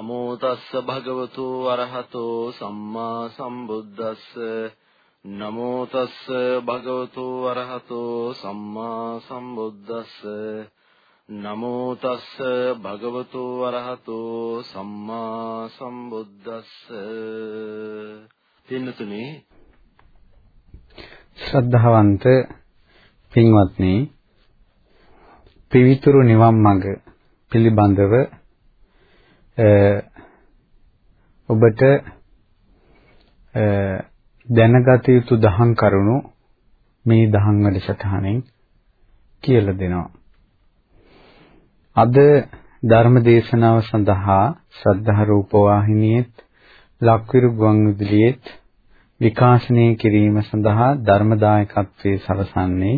නමෝ තස්ස භගවතු අරහතෝ සම්මා සම්බුද්දස්ස. නමෝ තස්ස භගවතු අරහතෝ සම්මා සම්බුද්දස්ස. නමෝ තස්ස භගවතු අරහතෝ සම්මා සම්බුද්දස්ස. පින්නතුනි ශ්‍රද්ධාවන්ත පින්වත්නි පිවිතුරු නිවන් මඟ පිළිබඳව ඔබට දැනගත යුතු දහම් කරුණු මේ දහම් වැඩසටහනෙන් කියලා දෙනවා. අද ධර්ම දේශනාව සඳහා ශ්‍රද්ධා රූප වාහිනියෙත් ලක්විරු ගුවන් විදුලියෙත් විකාශනය කිරීම සඳහා ධර්මදායකත්වයේ සලසන්නේ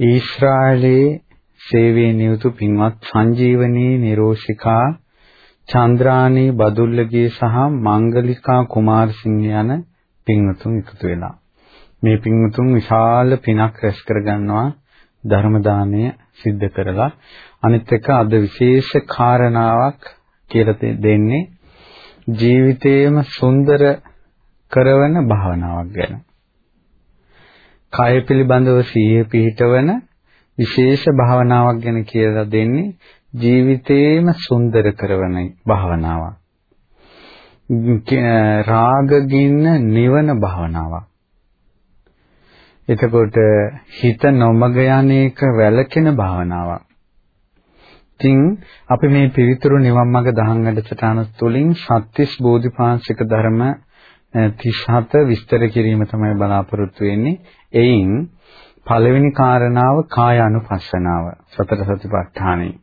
ඊශ්‍රායලයේ සේවයේ නියුතු පින්වත් සංජීවනී නිරෝෂිකා චන්ද්‍රානී බදුල්ලගේ සහ මංගලිකා කුමාරසිංහ යන පින්වතුන් එකතු වෙලා මේ පින්වතුන් විශාල පිනක් රැස් කරගන්නවා ධර්ම දාණය සිද්ධ කරලා අනිත් එක අද විශේෂ කාරණාවක් කියලා දෙන්නේ ජීවිතේම සුන්දර කරවන භාවනාවක් ගැන. කය පිළිබඳව සිහිය පිහිටවන විශේෂ භාවනාවක් ගැන කියලා දෙන්නේ ජීවිතේම සුන්දර කරවන භාවනාවක්. රාග ගින්න නිවන භාවනාවක්. එතකොට හිත නොමග යන්නේක වැළකෙන භාවනාවක්. ඉතින් අපි මේ පිවිතුරු නිවන් මඟ දහම් වැඩසටහන තුළින් සත්‍තිස් බෝධිපාංශික ධර්ම 37 විස්තර කිරීම තමයි බලාපොරොත්තු වෙන්නේ. එයින් පළවෙනි කාරණාව කායානුපස්සනාව සතර සතිපට්ඨානෙ.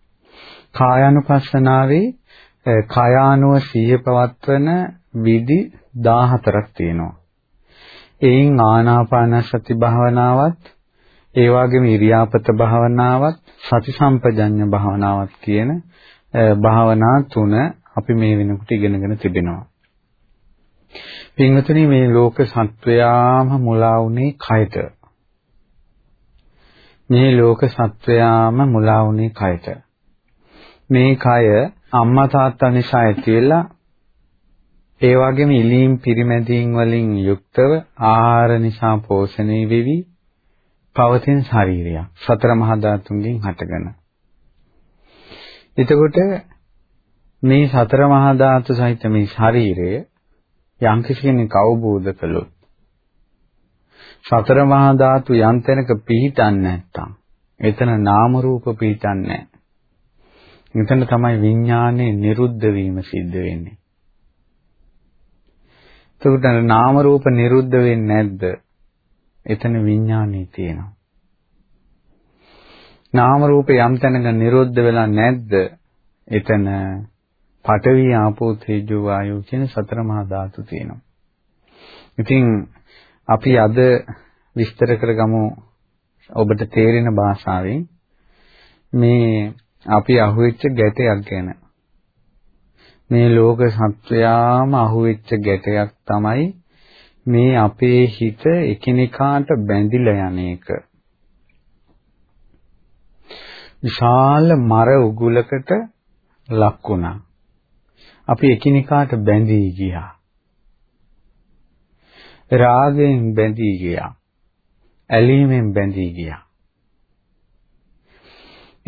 කායානුපස්සනාවේ කායානුව සිහිය පවත්වන විදි 14ක් තියෙනවා. එයින් ආනාපාන සති භාවනාවත් ඒ වගේම ඉරියාපත භාවනාවත් සති සම්පජඤ්ඤ භාවනාවත් කියන භාවනා තුන අපි මේ වෙනකොට ඉගෙනගෙන තිබෙනවා. පින්වතුනි මේ ලෝක සත්වයාම මුලා වුනේ කයට. මේ ලෝක සත්වයාම මුලා වුනේ කයට. මේ කය අම්මා තාත්තා නිසා ඇති වෙලා ඒ වගේම ඉලීම් පිරිමැදීම් වලින් යුක්තව ආහාර නිසා පෝෂණය වෙවි පවතින ශරීරයක් සතර මහා ධාතුන්ගෙන් හටගෙන. එතකොට මේ සතර මහා ධාතු සහිත මේ ශරීරය යම් කෙනෙක් අවබෝධ කළොත් සතර මහා ධාතු යම් තැනක පිහිටන්නේ නැත්තම් එතන නාම රූප පිහිටන්නේ නැහැ. එතන තමයි විඥානයේ නිරුද්ධ වීම සිද්ධ වෙන්නේ. එතකොට නාම රූප නිරුද්ධ වෙන්නේ නැද්ද? එතන විඥානය තියෙනවා. නාම රූප යම් තැනක නිරුද්ධ වෙලා නැද්ද? එතන පඨවි ආපෝ තේජෝ වායෝ කියන සතර මහා ධාතු තියෙනවා. ඉතින් අපි අද විස්තර කරගමු ඔබට තේරෙන භාෂාවෙන් මේ අපි අහුවෙච්ච ගැටයක් ගැන මේ ලෝක සත්වයාම අහුවෙච්ච ගැටයක් තමයි මේ අපේ හිත එකිනෙකාට බැඳිලා යන එක. විශාල මර උගුලකට ලක් වුණා. අපි එකිනෙකාට බැඳී ගියා. රාගයෙන් බැඳී ගියා. ඇලීමෙන් බැඳී ගියා.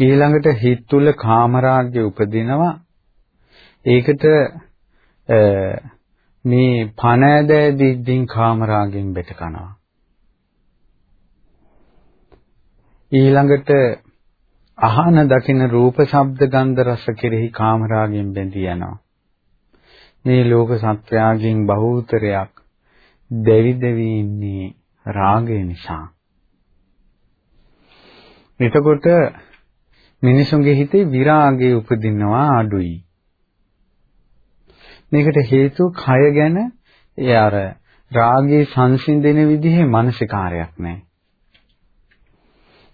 ඊළඟට හිත තුල කාමරාග්‍ය උපදිනවා. ඒකට මේ පණ ඇද දිද්දින් කාමරාගෙන් බෙට කනවා. ඊළඟට අහන දකින රූප ශබ්ද ගන්ධ රස කෙරෙහි කාමරාගෙන් බැඳී යනවා. මේ ලෝක සත්‍යයෙන් බහූතරයක් දෙවි දෙවි ඉන්නේ රාගය නිසා. එතකොට මිනිසුන්ගේ හිතේ විරාගය උපදිනවා අඩුයි. මේකට හේතුව කය ගැන ඒ අර රාගයේ සංසිඳෙන විදිහේ මානසිකාරයක් නැහැ.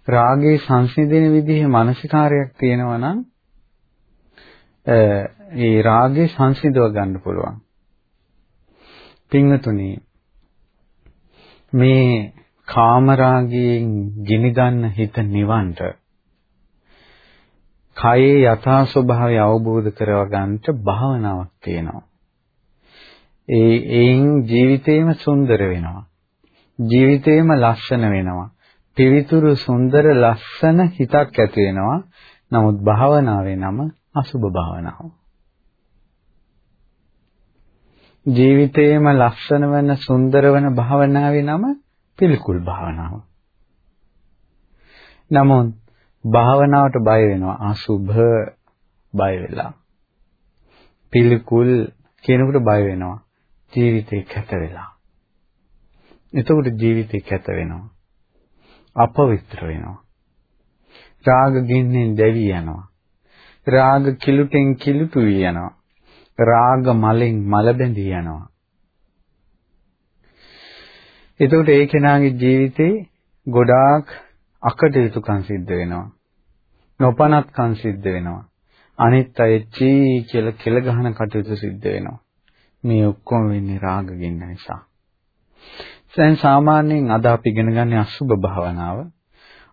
රාගයේ සංසිඳෙන විදිහේ මානසිකාරයක් තියෙනවා නම් ඒ රාගය සංසිඳව ගන්න පුළුවන්. පින්වතුනි මේ කාමරාගයෙන් ගිනි ගන්න හිත නිවන්ට කයේ යථා ස්වභාවය අවබෝධ කරගන්නට භාවනාවක් තියෙනවා. ඒ ඒන් ජීවිතේම සුන්දර වෙනවා. ජීවිතේම ලස්සන වෙනවා. පිවිතුරු සුන්දර ලස්සන හිතක් ඇති වෙනවා. නමුත් භාවනාවේ නම අසුභ භාවනාව. ජීවිතේම ලස්සන වෙන සුන්දර වෙන භාවනාවේ නම පිළිකුල් භාවනාව. නමුත් භාවනාවට බය වෙනවා අසුභ බය වෙලා. පිළිකුල් කියනකොට බය වෙනවා. ජීවිතේ කැත වෙලා. එතකොට ජීවිතේ කැත වෙනවා. අපවිත්‍ර වෙනවා. රාග ගින්නෙන් දැවි යනවා. රාග කිලුටෙන් කිලුටු වී යනවා. රාග මලෙන් මල බැඳී යනවා. එතකොට ඒ කෙනාගේ ජීවිතේ ගොඩාක් අකටයුතුකම් සිද්ධ වෙනවා. නොපනත්කම් සිද්ධ වෙනවා. අනිත් අය චී කියලා කෙල ගහන කටයුතු සිද්ධ වෙනවා. මේ ඔක්කොම වෙන්නේ රාග ගින්න නිසා. දැන් සාමාන්‍යයෙන් අද අපි ඉගෙන ගන්න අසුබ භාවනාව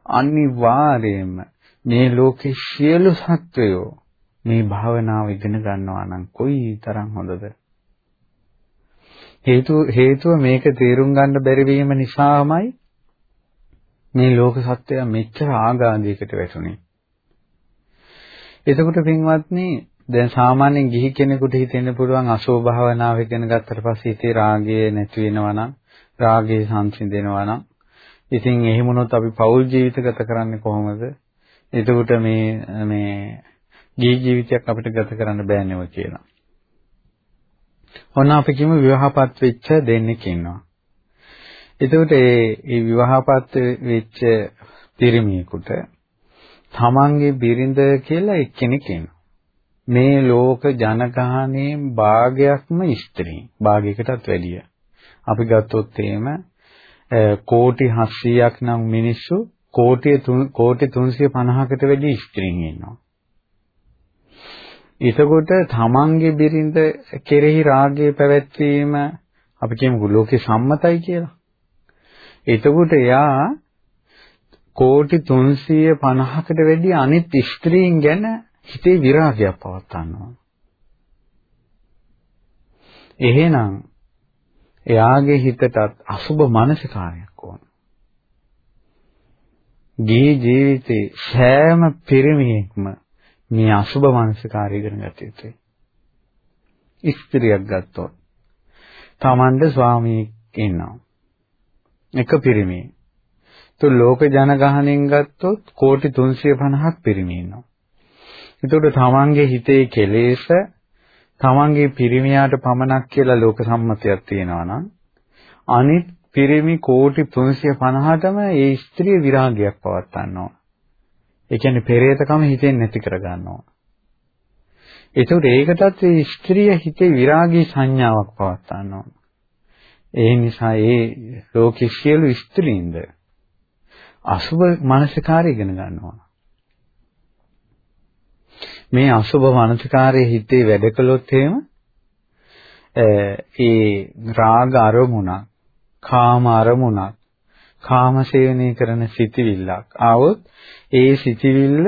අනිවාර්යයෙන්ම මේ ලෝකේ සියලු සත්වයෝ මේ භාවනාව ඉගෙන ගන්නවා නම් කොයි තරම් හොඳද හේතු හේතුව මේක තේරුම් ගන්න බැරි වීම නිසාමයි මේ ලෝක සත්‍යය මෙච්චර ආගාධයකට වැටුනේ. එතකොට පින්වත්නි දැන් සාමාන්‍යයෙන් ගිහි කෙනෙකුට හිතෙන්න පුළුවන් අසෝ භාවනාව ඉගෙන ගත්තට පස්සේ හිතේ රාගය නැති වෙනවා නම් රාගය සංසිඳෙනවා නම් ඉතින් එහෙම වුණොත් අපි පෞල් ජීවිත ගත කරන්නේ කොහොමද? එතකොට මේ මේ ගිහි ජීවිතයක් අපිට ගත කරන්න බෑනේව කියලා. ඔන්න අපි කියමු විවාහපත් වෙච්ච දෙන්නෙක් ඉන්නවා. එතකොට ඒ ඒ විවාහපත් වෙච්ච පිරිමියෙකුට තමන්ගේ බිරිඳ කියලා එක්කෙනෙක් ඉන්නවා. මේ ලෝක ජනගහනයේ භාගයක්ම ස්ත්‍රී. භාගයකටත් වැඩිය. අපි ගත්තොත් එහෙම කෝටි 700ක් නම් මිනිස්සු කෝටි කෝටි 350කට වැඩි ස්ත්‍රීන් ඉන්නවා. එතකොට තමන්ගේ බිරිඳ කෙරෙහි රාගය පැවැත්වීම අපි කියමුකෝ ලෝකේ සම්මතයි කියලා. එතකොට එයා කෝටි 350කට වැඩි අනිත් ස්ත්‍රීන් ගැන හිතේ විරාගයක් පවත්වනවා. එහෙනම් එයාගේ හිතටත් අසුබ මානසිකාරයක් ඕන. ගේ ජීවිතේ සෑම පිරිමියෙක්ම මේ අසුබ මානසිකාරය ඉගෙන ගත යුතුයි. ස්ත්‍රියක් ගත්තොත් තමන්ට ස්වාමීෙක් ඉන්නවා. එක පිරිමි. તો ලෝක ජනගහණයෙන් ගත්තොත් කෝටි 350ක් පිරිමි ඉන්නවා. එතකොට තමන්ගේ හිතේ කෙලෙස් තමන්ගේ පිරිමියාට පමණක් කියලා ලෝක සම්මතයක් තියෙනවා නම් අනිත් පිරිමි කෝටි 350ටම ඒ ස්ත්‍රිය විරාගයක් පවත්වනවා. ඒ කියන්නේ පෙරේතකම හිතෙන් නැති කර ගන්නවා. ඒතකොට ඒකටත් ඒ ස්ත්‍රිය හිතේ විරාගී සංඥාවක් පවත්වනවා. ඒ නිසා ඒ ලෝකයේ සියලු ස්ත්‍රීන්ද අසුබ මානසිකාරය ඉගෙන ගන්නවා. මේ අසුබ මානසිකාරයේ හිතේ වැඩ කළොත් එහෙම ඒ රාග අරමුණක්, කාම අරමුණක්, කාම සේවනය කරන සිටිවිල්ලක් ආවොත් ඒ සිටිවිල්ල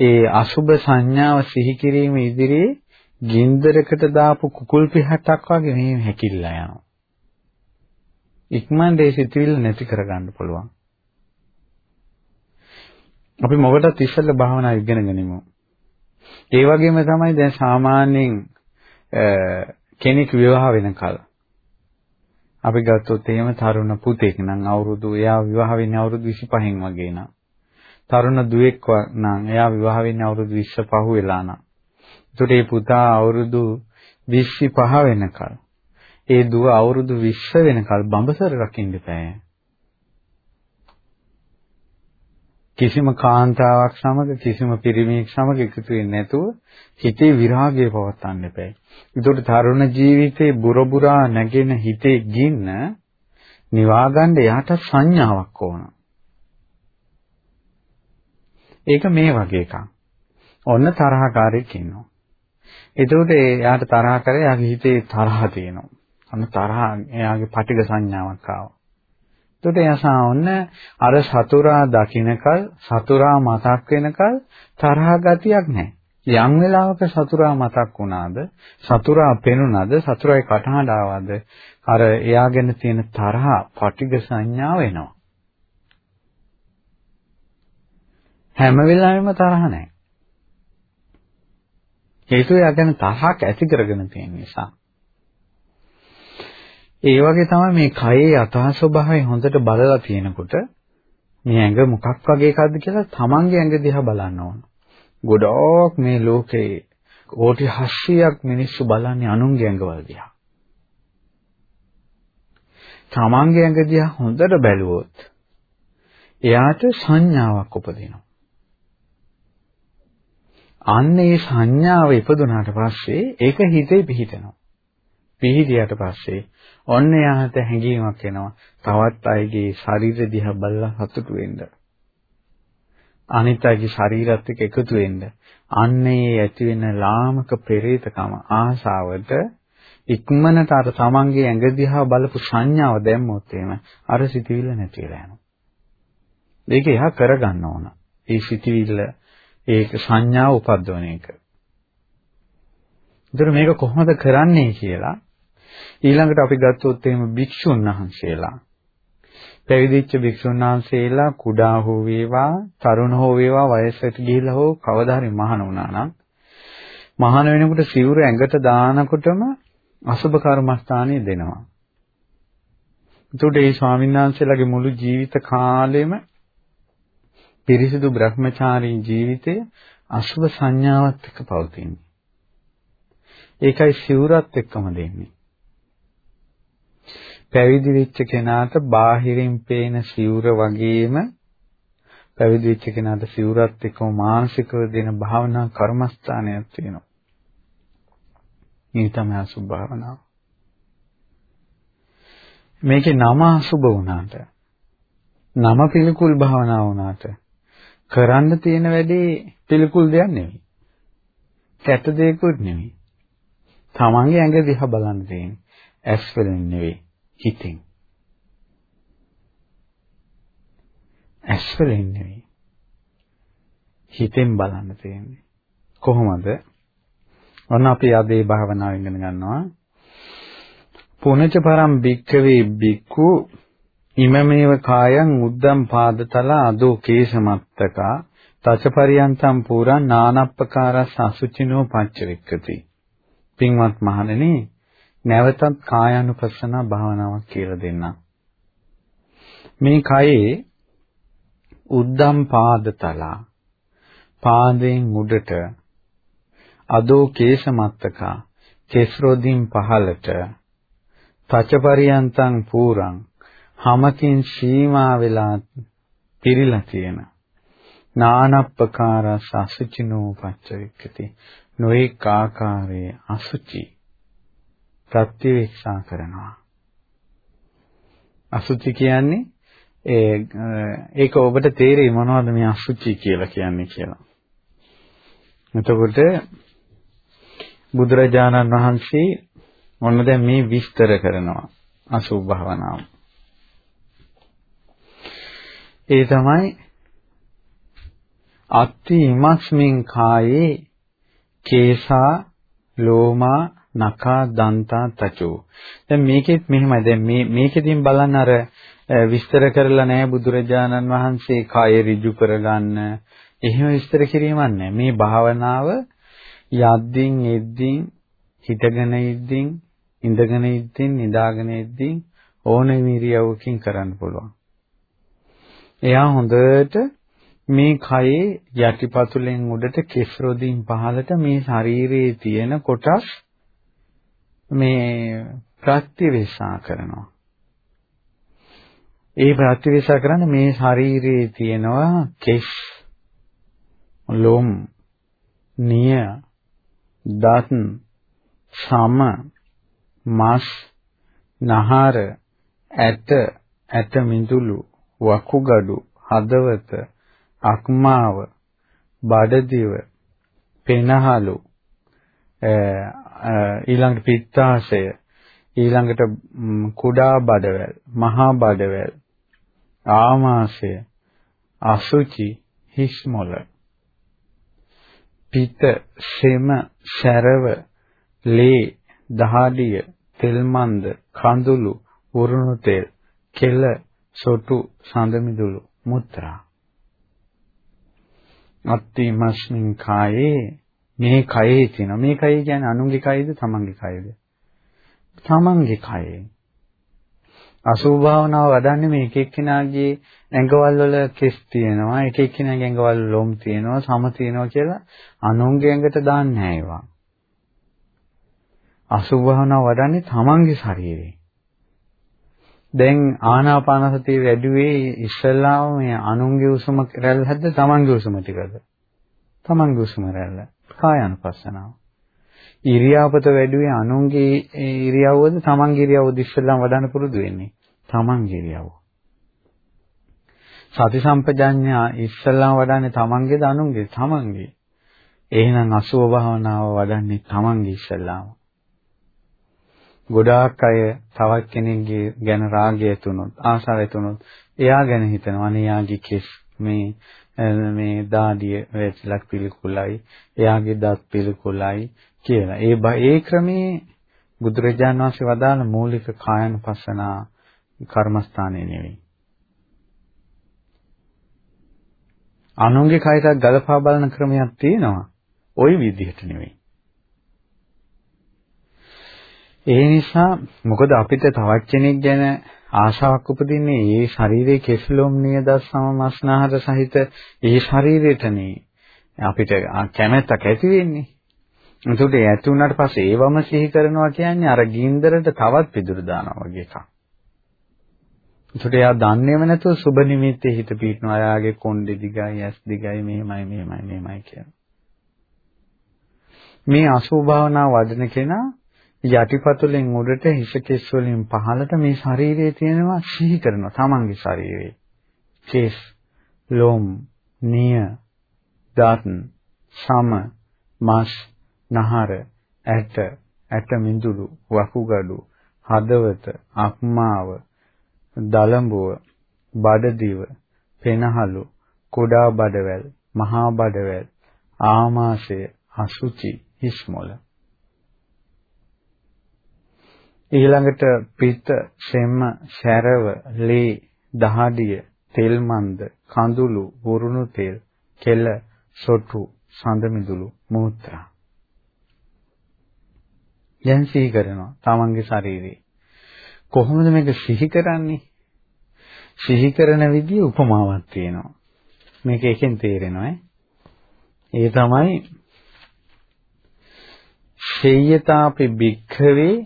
ඒ අසුබ සංඥාව සිහි කිරීම ඉදිරියේ ගින්දරකට දාපු කුකුල් පිහටක් වගේ මේ හැකිල්ලා යනවා. ඉක්මනට ඒ සිතුවිල්ල නැති කරගන්න පුළුවන්. අපි මොකටද ඉස්සෙල්ලා භාවනා ඉගෙන ගනිමු. ඒ වගේම තමයි දැන් සාමාන්‍යයෙන් කෙනෙක් විවාහ වෙනකල් අපි ගත්තොත් එහෙම තරුණ පුතෙක් නම් අවුරුදු එයා විවාහ වෙන්නේ අවුරුදු 25න් වගේ නම් තරුණ දුවෙක් නම් එයා විවාහ වෙන්නේ අවුරුදු 20 පහ වෙලා නම් එතකොට මේ පුතා අවුරුදු 25 වෙනකල් ඒ දුව අවුරුදු 20 වෙනකල් බඹසර රකින්න බෑ. කිසිම කාන්තාවක් සමග කිසිම පිරිමියෙක් සමග එකතු වෙන්නේ නැතුව හිතේ විරාගය පවත්වන්න එපා. ඒකට තරුණ ජීවිතේ බුරබුරා නැගෙන හිතේ ගින්න නිවාගන්න යාට සංඥාවක් ඕන. ඒක මේ වගේ එකක්. ඔන්න තරහකාරයෙක් ඉන්නවා. එතකොට එයාට තරහ කරේ යාගේ හිතේ තරහ තියෙනවා. අන්න තරහ එයාගේ පටිඝ සංඥාවක් ආවා. එතකොට යසා ඔන්න අර සතුරා දකින්නකල් සතුරා මතක් වෙනකල් තරහ ගතියක් නැහැ. යම් වෙලාවක සතුරා මතක් වුණාද සතුරා පෙනුනද සතුරායි කටහඬ ආවද අර එයාගෙන තියෙන තරහ පටිඝ සංඥාව එනවා හැම වෙලාවෙම තරහ නැහැ හේතුව එයාගෙන තරහක් ඇති කරගෙන තියෙන නිසා ඒ වගේ තමයි මේ කයේ යථා ස්වභාවය හොඳට බලලා තියෙනකොට මේ ඇඟ මොකක් වගේ එකක්ද කියලා තමන්ගේ ඇඟ දිහා බලන්න ඕන ගොඩාක් මේ ලෝකේ කෝටි 800ක් මිනිස්සු බලන්නේ අනුන්ගේ ඇඟවල දිහා. තමන්ගේ ඇඟ දිහා හොඳට බැලුවොත් එයාට සංඥාවක් උපදිනවා. අන්න ඒ සංඥාව ඉපදුනාට පස්සේ ඒක හිතේ පිහිටනවා. පිහිටියට පස්සේ ඔන්න එයාට හැඟීමක් එනවා. තවත් අයගේ ශරීර දිහා බලලා සතුටු වෙන්න. අනිත් අයගේ ශරීරات එක්ක එකතු වෙන්න අන්නේ ඇති වෙන ලාමක පෙරේතකම ආසාවට ඉක්මනට අර තමන්ගේ ඇඟ දිහා බලපු සංඥාව දැම්මොත් එහෙම අර සිතවිල්ල නැති වෙලා යනවා. ඒක එහා කරගන්න ඕන. ඒ සිතවිල්ල ඒක සංඥාව උපද්දවන එක. ඒතර මේක කොහොමද කරන්නේ කියලා ඊළඟට අපි ගත්තොත් එහෙම භික්ෂුන් වහන්සේලා පැවිදිච්ච භික්ෂුන් වහන්සේලා කුඩා හෝ වේවා තරුණ හෝ වේවා වයසට ගිහිලා හෝ කවදා හරි මහාන වුණා නම් මහාන වෙනකොට සිවුර ඇඟට දානකොටම අසුබ කර්මස්ථානය දෙනවා. එතකොට මේ ස්වාමීන් වහන්සේලාගේ මුළු ජීවිත කාලෙම පිරිසිදු බ්‍රහ්මචාරී ජීවිතය අසුබ සංඥාවත් එක්ක පවතින්නේ. ඒකයි සිවුරත් එක්කම දෙන්නේ. පැවිදි වෙච්ච කෙනාට බාහිරින් පේන සිවුර වගේම පැවිදි වෙච්ච කෙනාට සිවුරත් එක්කම මානසිකව දෙන භාවනා කර්මස්ථානයක් තියෙනවා. මේ තමයි අසුභ භාවනාව. මේකේ නම අසුභ වුණාට නම පිළිකුල් භාවනාව වුණාට කරන්න තියෙන වැඩේ පිළිකුල් දෙයක් නෙවෙයි. කැත දෙයක්වත් නෙවෙයි. තමන්ගේ ඇඟ දිහා බලන්න තියෙන්නේ. ඇස් වලින් නෙවෙයි. හිතෙන්. ඇස් වලින් නෙවෙයි. හිතෙන් බලන්න තියෙන්නේ. කොහොමද? ඔන්න අපි අද මේ භාවනාව ඉගෙන ගන්නවා. පුනච පරම් භික්ඛවේ භික්ඛු ඉමමේව කායං උද්දම් පාදතල අදෝ කේශමත්තකා තචපරියන්තම් පුරා නානප්පකාරස් අසුචිනෝ පච්චවික්කති. පින්වත් මහණෙනි නැවතත් කායානුපස්සනා භාවනාවක් කියලා දෙන්නම්. මේ කයේ උද්දම් පාදතලා පාදයෙන් උඩට අදෝ කේශමත්තකා කෙස්රොදින් පහලට තචපරියන්තං පූරං හමකින් සීමා වෙලා පිරීලා තියෙන. නානප්පකාර සසුචිනෝ පච්චවික්කති නොඑක ආකාරයේ අසුචි. ප්‍රත්‍යවේක්ෂා කරනවා. අසුචි කියන්නේ ඒ ඒක ඔබට තේරෙයි මොනවද මේ අසුචි කියලා කියන්නේ කියලා. එතකොට බුදුරජාණන් වහන්සේ මොන දැන් මේ විස්තර කරනවා අසුභ භවනාව. ඒ තමයි අත්ති ඉමස්මින් කායේ කේසා ලෝමා නකා දන්තා තචෝ. දැන් මේකෙත් මෙහෙමයි. දැන් මේ මේකෙදින් බලන්න අර විස්තර කරලා නැහැ බුදුරජාණන් වහන්සේ කය ඍජු කරගන්න. එහෙම විස්තර කිරීමක් නැහැ. මේ භාවනාව යද්දින් එද්දින් හිටගෙන ඉද්දින් ඉඳගෙන ඉද්දින් නිදාගෙන ඉද්දින් ඕනෙම ඉරියව්වකින් කරන්න පුළුවන්. එයා හොඳට මේ කයේ යටිපතුලෙන් උඩට කෙස් රොදින් පහළට මේ ශරීරයේ තියෙන කොටස් මේ ප්‍රත්‍යවේක්ෂා කරනවා. ඒ ප්‍රත්‍යවේක්ෂා කරන්නේ මේ ශරීරයේ තියෙනවා කෙස්, ලොම්, නිය, දත්, සම, මස්, නහර, ඇට, ඇට මිදුළු, වකුගඩු, හදවත, අක්මාව, බඩදිව, පෙනහලු, ඊළඟට පිත්තාශය ඊළඟට කුඩා බඩවැල් මහා බඩවැල් ආමාශය අසුචි හිස්මොල පිත සෙම සැරව ලේ දහඩිය තෙල් මන්ද කඳුළු උරුණු තෙල් කෙල සොටු සඳ මිදුළු මුත්‍රා. අත්තිමස්මින් කායේ මේ කයේ තියෙන මේ කය කියන්නේ අනුන්ගේ කයද තමන්ගේ කයද? තමන්ගේ කයේ. අසුභ භාවනාව වඩන්නේ මේ එක එක්කෙනාගේ ඇඟවල් වල කෙස් තියෙනවා එක එක්කෙනාගේ ඇඟවල ලොම් තියෙනවා සම තියෙනවා කියලා අනුන්ගේ ඇඟට දාන්නේ නැහැ ඒවා. අසුභ භාවනාව වඩන්නේ තමන්ගේ ශරීරේ. දැන් ආනාපාන සතිය වැඩිවේ ඉස්සල්ලාම මේ අනුන්ගේ උසම රැල්ල හැද්ද තමන්ගේ උසම ටිකද තමන්ගේ උසම රැල්ල. කායानुපස්සනාව. ඉරියාපත වැඩිවේ අනුන්ගේ ඉරියව්වද තමන්ගේ ඉරියව්වද ඉස්සල්ලාම වඩන්න පුරුදු වෙන්නේ? තමන්ගේ ඉරියව්ව. සති සම්පජඤ්ඤා ඉස්සල්ලාම වඩන්නේ තමන්ගේද අනුන්ගේ? තමන්ගේ. එහෙනම් අසුභ භාවනාව වඩන්නේ තමන්ගේ ඉස්සල්ලාම. ගොඩාක් අය තවත් කෙනෙක්ගේ ගැන රාගය තුනොත් ආශාවය තුනොත් එයා ගැන හිතනවා අනේ යාගේ කෙස් මේ මේ දාඩිය වැටිලක් පිළිකුලයි එයාගේ දත් පිළිකුලයි කියලා. ඒ ඒ ක්‍රමේ බුදුරජාණන් වහන්සේ වදාළ මූලික කායනුපස්සනා කර්මස්ථානය නෙවෙයි. අනුන්ගේ කයටත් ගලපා බලන ක්‍රමයක් තියෙනවා. ওই විදිහට නෙවෙයි. ඒ නිසා මොකද අපිට තවත් කෙනෙක් ගැන ආශාවක් උපදින්නේ ඒ ශරීරයේ කෙස්ලොම් නියද සමස්නාහර සහිත ඒ ශරීරෙටනේ අපිට කැමැත්තක් ඇති වෙන්නේ. එතකොට ඒ ඇති වුණාට පස්සේ ඒවම සිහි කරනවා කියන්නේ අර ගින්දරට තවත් පිදුරු දානවා වගේ එකක්. එතකොට එයා දන්නේම නැතුව සුබ නිමිත්තේ හිත පීඩනවා. එයාගේ කොණ්ඩේ දිගයි, ඇස් දිගයි, මෙහෙමයි, මෙහෙමයි, මෙහෙමයි කියන. මේ අසුභ භාවනා වඩන කෙනා යටිපතුලෙන් උඩට හිස කෙස් වලින් පහළට මේ ශරීරයේ තියෙනවා සිහි කරනවා තමන්ගේ ශරීරයේ. කෙස්, ලොම්, නිය, දත්, සම, මස්, නහර, ඇට, ඇට මිඳුළු, වකුගඩු, හදවත, අක්මාව, දලඹුව, බඩදිව, පෙනහළු, කුඩා බඩවැල්, මහා බඩවැල්, ආමාශය, අසුචි, හිස්මොළ ඊළඟට පිත, සෙම්ම, සැරව, ලේ, දහඩිය, තෙල් මන්ද, කඳුළු, වුරුණු තෙල්, කෙල, සොටු, සඳ මිදුළු, මූත්‍රා. දැන් සිහි කරනවා තමන්ගේ ශරීරේ. කොහොමද මේක සිහි කරන්නේ? සිහි කරන විදිය උපමාවක් තියෙනවා. මේක එකෙන් තේරෙනවා ඒ තමයි ශේයතාපි භික්ඛවේ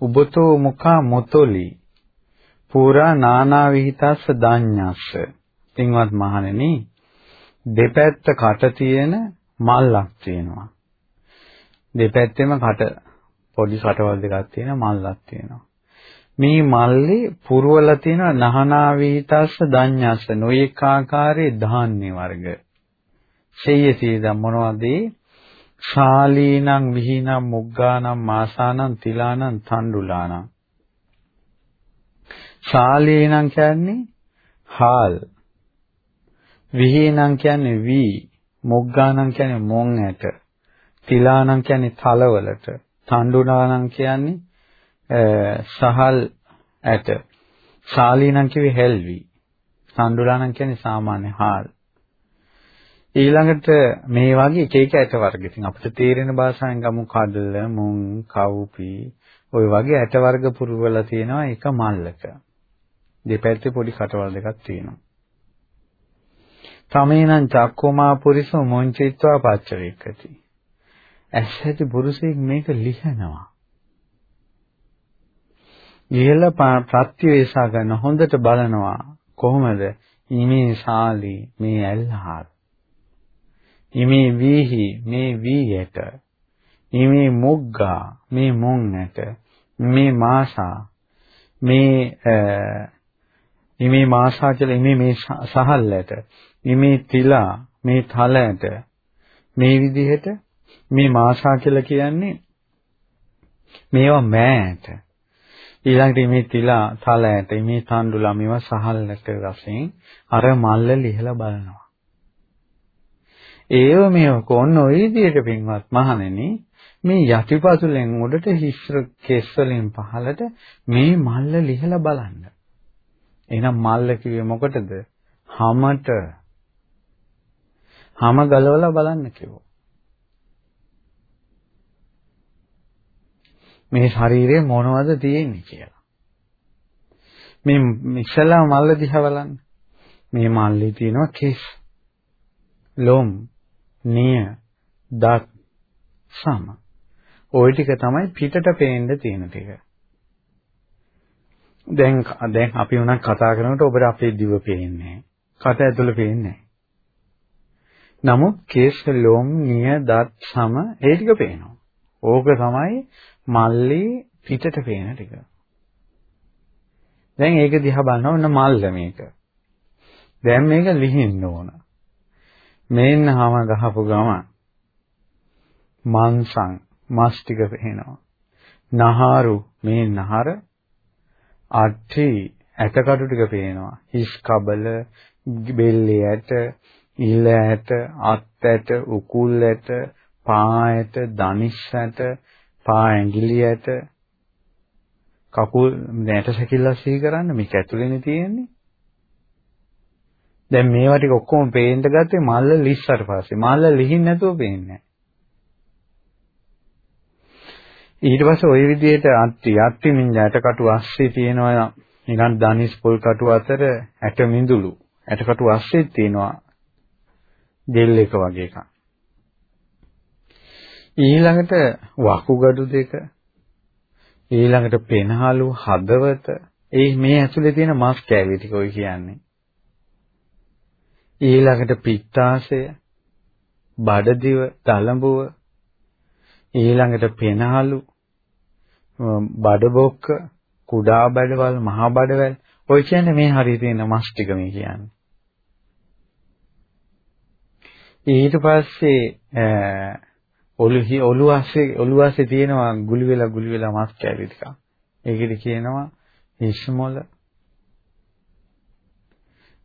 උබතෝ මුඛා මොතොලි. පුරා නානා විහිතස්ස දඤ්ඤස්ස පින්වත් මහණෙනි දෙපැත්ත කට තියෙන මල්ලක් තියෙනවා. දෙපැත්තෙම කට පොඩි කටවල් දෙකක් තියෙන මල්ලක් තියෙනවා. මේ මල්ලේ පුරවලා තියෙන නහනා විහිතස්ස දඤ්ඤස්ස නොයෙක් ආකාරයේ ධාන්‍ය වර්ග. ශේයසී දම් මොනවද ශාලීනං විහිනම් මුග්ගානම් මාසානම් තිලානම් තණ්ඩුලානම් ශාලීනං කියන්නේ හාල්. විහිනම් කියන්නේ වී. මුග්ගානම් කියන්නේ මොන් ඇට. තිලානම් කියන්නේ තලවලට. තණ්ඩුලානම් කියන්නේ සහල් ඇට. ශාලීනම් කිව්වේ හෙල්වි. තණ්ඩුලානම් කියන්නේ සාමාන්‍ය හාල්. ඊළඟට මේ වගේ එක එක ඇට වර්ග. ඉතින් අපිට තේරෙන භාෂාවෙන් ගමු කඩල, මුං, කවුපි ওই වගේ ඇට වර්ග පුරවලා තියෙනවා එක මල්ලක. දෙපැත්තේ පොඩි කටවල් දෙකක් තියෙනවා. තමේනං චක්කෝමා පුරිසෝ මොංචිත්වා පච්චවේකති. ඇසැති පුරුෂයෙක් මේක ලිහනවා. ඉහළ ප්‍රත්‍යවේශා ගන්න හොඳට බලනවා කොහොමද ඉමේ ශාලී මේ ඇල්හාත් ඉමේ වීහි මේ වී ඇට ඉමේ මුග්ගා මේ මොන් ඇට මේ මාසා මේ ඉමේ මාසා කියලා ඉමේ මේ සහල් ඇට ඉමේ තිලා මේ තල ඇට මේ විදිහට මේ මාසා කියලා කියන්නේ මේවා මෑට. ඊළඟට මේ තිලා තලයට මේ තණ්ඩුලා මේවා සහල්ලට වශයෙන් අර මල්ල ලිහලා බලනවා. ඒව මේව කොන්න ওই විදිහට පින්වත් මහණෙනි මේ යටිපතුලෙන් උඩට හිස්ර කෙස් වලින් පහළට මේ මල්ල ලිහලා බලන්න. එහෙනම් මල්ල කිව්වේ මොකටද? හමට. හම ගලවලා බලන්න කිව්වා. මේ ශරීරයේ මොනවද තියෙන්නේ කියලා. මේ ඉස්සලා මල්ල දිහා බලන්න. මේ මල්ලේ තියෙනවා කෙස්, ලොම්, නිය, දත්, සම. ওই ටික තමයි පිටට පේන්න තියෙන ටික. දැන් දැන් අපි උනක් කතා කරනකොට ඔබට අපේ දිව පේන්නේ කට ඇතුළ පේන්නේ නමුත් කේස් ලොම් නිය දත් සම ඒ ටික පේනවා. ඕක තමයි මල්ලේ පිටට පේන ටික. දැන් ඒක දිහා බලනවා ඔන්න මල්ල මේක. දැන් මේක ලිහින්න ඕන. මේන්නහම ගහපු ගම මන්සං මස් ටික පේනවා. නහාරු මේ නහර අට්ටි ඇටකටු ටික පේනවා. හිස් කබල, බෙල්ලේ ඇට, ඉල ඇට, අත් ඇට, උකුල් ඇට, පා ඇට, දනිස් ඇට, පා ඇඟිලියට කකුල් නැට සැකිල්ල සිහි කරන්න මේක ඇතුලේනේ තියෙන්නේ. දැන් මේවා ටික ඔක්කොම පේන්න ගත්තේ මල්ල ලිස්සට පස්සේ. මල්ල ලිහින් නැතුව පේන්නේ ඊට පස්සේ ওই විදිහට අත්ති අත්ති මින්ජාට කටු අස්සේ තියෙනවා නිකන් දනිස් පොල් කටු අතර ඇට මිඳුළු. ඇට කටු අස්සේ තියෙනවා දෙල් එක වගේ එකක්. ඊළඟට වකුගඩු දෙක ඊළඟට පෙනහළු හදවත ඒ මේ ඇතුලේ තියෙන මාස් කෑලි ටික ඔය කියන්නේ ඊළඟට පිත්තාශය බඩදිව දලඹුව ඊළඟට පෙනහළු බඩබොක්ක කුඩා බඩවල් මහා බඩවැල් ඔය කියන්නේ මේ හරිය තියෙන මස් ටික මේ කියන්නේ ඊට පස්සේ ඔළුහි ඔළුව ඇස්සේ ඔළුව ඇස්සේ තියෙනවා ගුලි වෙලා ගුලි වෙලා මස් කැලි ටික. ඒකෙදි කියනවා හිස් මොළ.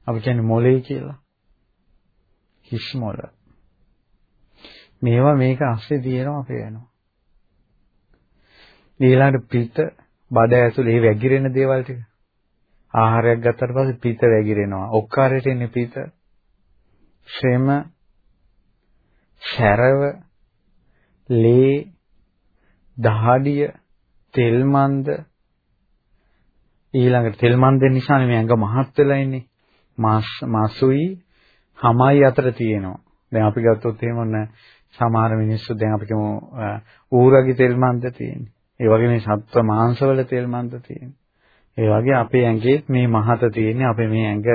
අපි කියන්නේ මොලේ කියලා. හිස් මොළ. මේවා මේක ඇස්සේ තියෙනවා අපේ වෙනවා. ඊළඟට පිට බඩ ඇතුලේ වැగిරෙන දේවල් ටික. ආහාරයක් ගත්තට පස්සේ පිට වැగిරෙනවා. ඔක්කාරයට එන්නේ පිට. ශ්‍රම ශරව ලේ දහඩිය තෙල් මන්ද ඊළඟට තෙල් මන්දෙන් නිසානේ මේ ඇඟ මහත් වෙලා ඉන්නේ මාස් මාසුයි හමයි අතර තියෙනවා. දැන් අපි ගත්තොත් එහෙම ඔන්න සමහර මිනිස්සු දැන් අපි කියමු ඌරගේ තෙල් මන්ද තියෙන්නේ. ඒ වගේ මේ සත්ව මාංශවල තෙල් මන්ද තියෙන්නේ. ඒ වගේ අපේ ඇඟේ මේ මහත තියෙන්නේ. අපේ මේ ඇඟ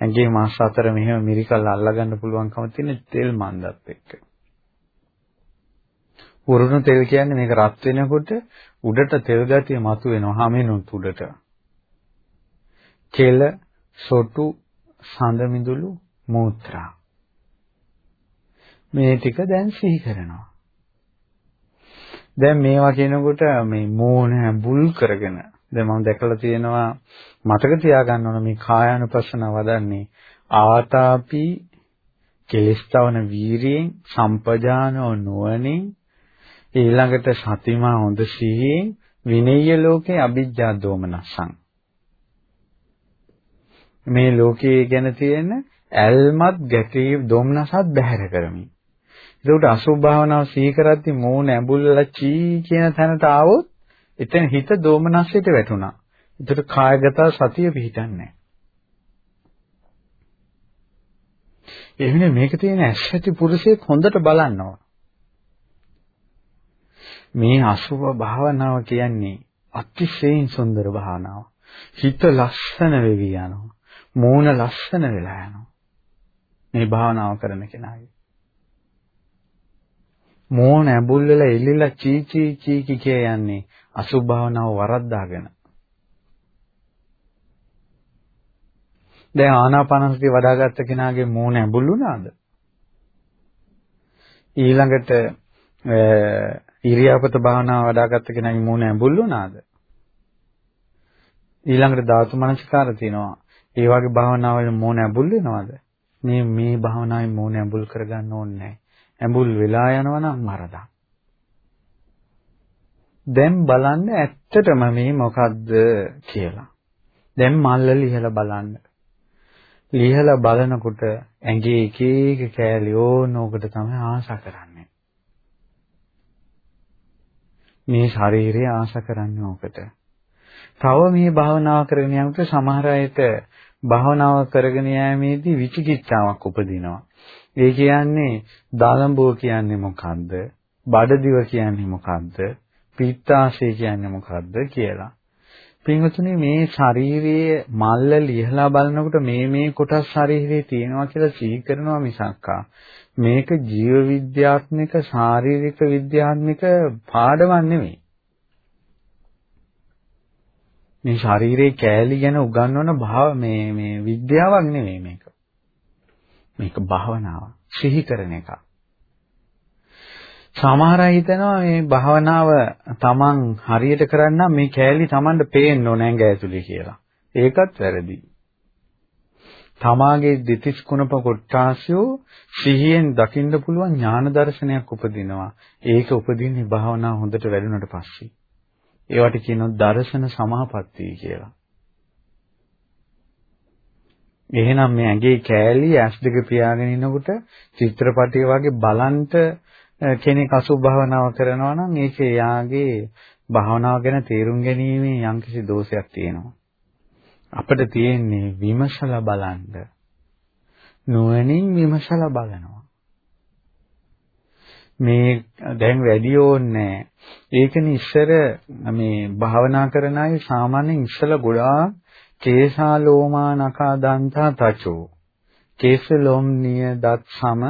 ඇඟේ මාස් අතර මෙහෙම මිරිකල් අල්ලගන්න පුළුවන්කම තියෙන තෙල් මන්දත් එක්ක. පුරුණු තෙල් කියන්නේ මේක රත් වෙනකොට උඩට තෙල් ගැටිය මතුවෙනවා හැමෙනුත් උඩට. කෙල, සොටු, සඳ මිදුළු, මූත්‍රා. මේ ටික දැන් සිහි කරනවා. දැන් මේවා කියනකොට මේ මෝන බුල් කරගෙන දැන් මම දැකලා තියෙනවා මතක තියාගන්න ඕන මේ කායානුපස්සන වදන්නේ ආතාපි කෙලස්තවන වීරියෙන් සම්පජානෝ නුවණින් ඊළඟට සතිමා හොඳ සිහියෙන් විනය්‍ය ලෝකේ අභිජ්ජා දෝමනසං මේ ලෝකයේ ගැන තියෙන ඇල්මත් ගැටී දෝමනසත් බැහැර කරමින් ඒකට අසුභ භාවනාව සිහි කරද්දී මූණ ඇඹුල්ලා චී කියන තැනට ආවොත් එතන හිත දෝමනස්සයට වැටුණා. ඒකට කායගත සතිය පිහිටන්නේ නැහැ. එහෙනම් මේක තියෙන ඇස්සති පුරුෂයෙක් හොඳට බලන්න ඕන. මේ අසුභ භාවනාව කියන්නේ අතිශයින් සුන්දර භාවනාවක්. හිත ලස්සන වෙවි යනවා. මූණ ලස්සන වෙලා යනවා. මේ භාවනාව කරන කෙනාගේ. මෝන ඇඹුල් වෙලා එල්ලිලා චී චී චී කිය යන්නේ අසුභ භාවනාව වරද්දාගෙන. දැන් ආනාපානසතිය වඩාගත්ත කෙනාගේ මෝන ඇඹුල් වුණාද? ඊළඟට ඉරියාපත භාවනාව වඩාගත්ත කෙනාගේ මූණ ඇඹුල් වුණාද? ඊළඟට ධාතු මනසිකාර තියෙනවා. ඒ වගේ භාවනාවල මෝන ඇඹුල් වෙනවද? මේ මේ භාවනාවේ මෝන ඇඹුල් කරගන්න ඕනේ නැහැ. ඇඹුල් වෙලා යනවා නම් මරදා. දැන් බලන්න ඇත්තටම මේ මොකද්ද කියලා. දැන් මල්ල ලිහලා බලන්න. ලිහලා බලනකොට ඇඟේ එක එක කෑලි ඕන ඕකට තමයි ආශා කරන්නේ. මේ ශරීරය ආශා කරන්නේ ඕකට. තව මේ භාවනාව කරගෙන යනකොට සමහර අයට භාවනාව කරගෙන යෑමේදී විචිකිච්ඡාවක් උපදිනවා. ඒ කියන්නේ දාලම්බුව කියන්නේ මොකද්ද? බඩදිව කියන්නේ මොකද්ද? පිත්තාශය කියන්නේ මොකද්ද කියලා. පින්වතුනි මේ ශාරීරියේ මල්ල ලියලා බලනකොට මේ මේ කොටස් ශරීරයේ තියෙනවා කියලා සිහි කරනවා මිසක්කා මේක ජීව විද්‍යාත්මක ශාරීරික විද්‍යාත්මක පාඩමක් නෙමෙයි. මේ ශරීරයේ කෑලි ගැන උගන්වන භාව මේ මේ විද්‍යාවක් නෙමෙයි මේක. මේක භාවනාවක්. සිහි කරන එකක්. සමහර අය හිතනවා මේ භාවනාව තමන් හරියට කරන්න මේ කෑලි තමන්ට පේන්න ඕන ඇඟ ඇතුලේ කියලා. ඒකත් වැරදි. තමාගේ දෙතිස් කුණප කොට්ටාසියෝ සිහියෙන් දකින්න පුළුවන් ඥාන දර්ශනයක් උපදිනවා. ඒක උපදින්නේ භාවනාව හොඳට වැඩුණට පස්සේ. ඒවට කියනවා දර්ශන සමාපත්තිය කියලා. එහෙනම් මේ ඇඟේ කෑලි ඇස් දෙක පියාගෙන ඉනකොට චිත්‍රපටිය වගේ බලන්ට කෙනෙක් අසුභ භාවනාව කරනවා නම් ඒකේ යාගේ භාවනාව ගැන තේරුම් ගැනීමේ යම්කිසි දෝෂයක් තියෙනවා. අපිට තියෙන්නේ විමසලා බලන්න. නුවණින් විමසලා බලනවා. මේ දැන් වැඩි ඕනේ ඒකනේ ඉස්සර මේ භාවනා කරන අය සාමාන්‍යයෙන් ඉස්සලා ගොඩාක් කේසා ලෝමා නකා දන්තා තචෝ කේස ලොම් නිය දත් සම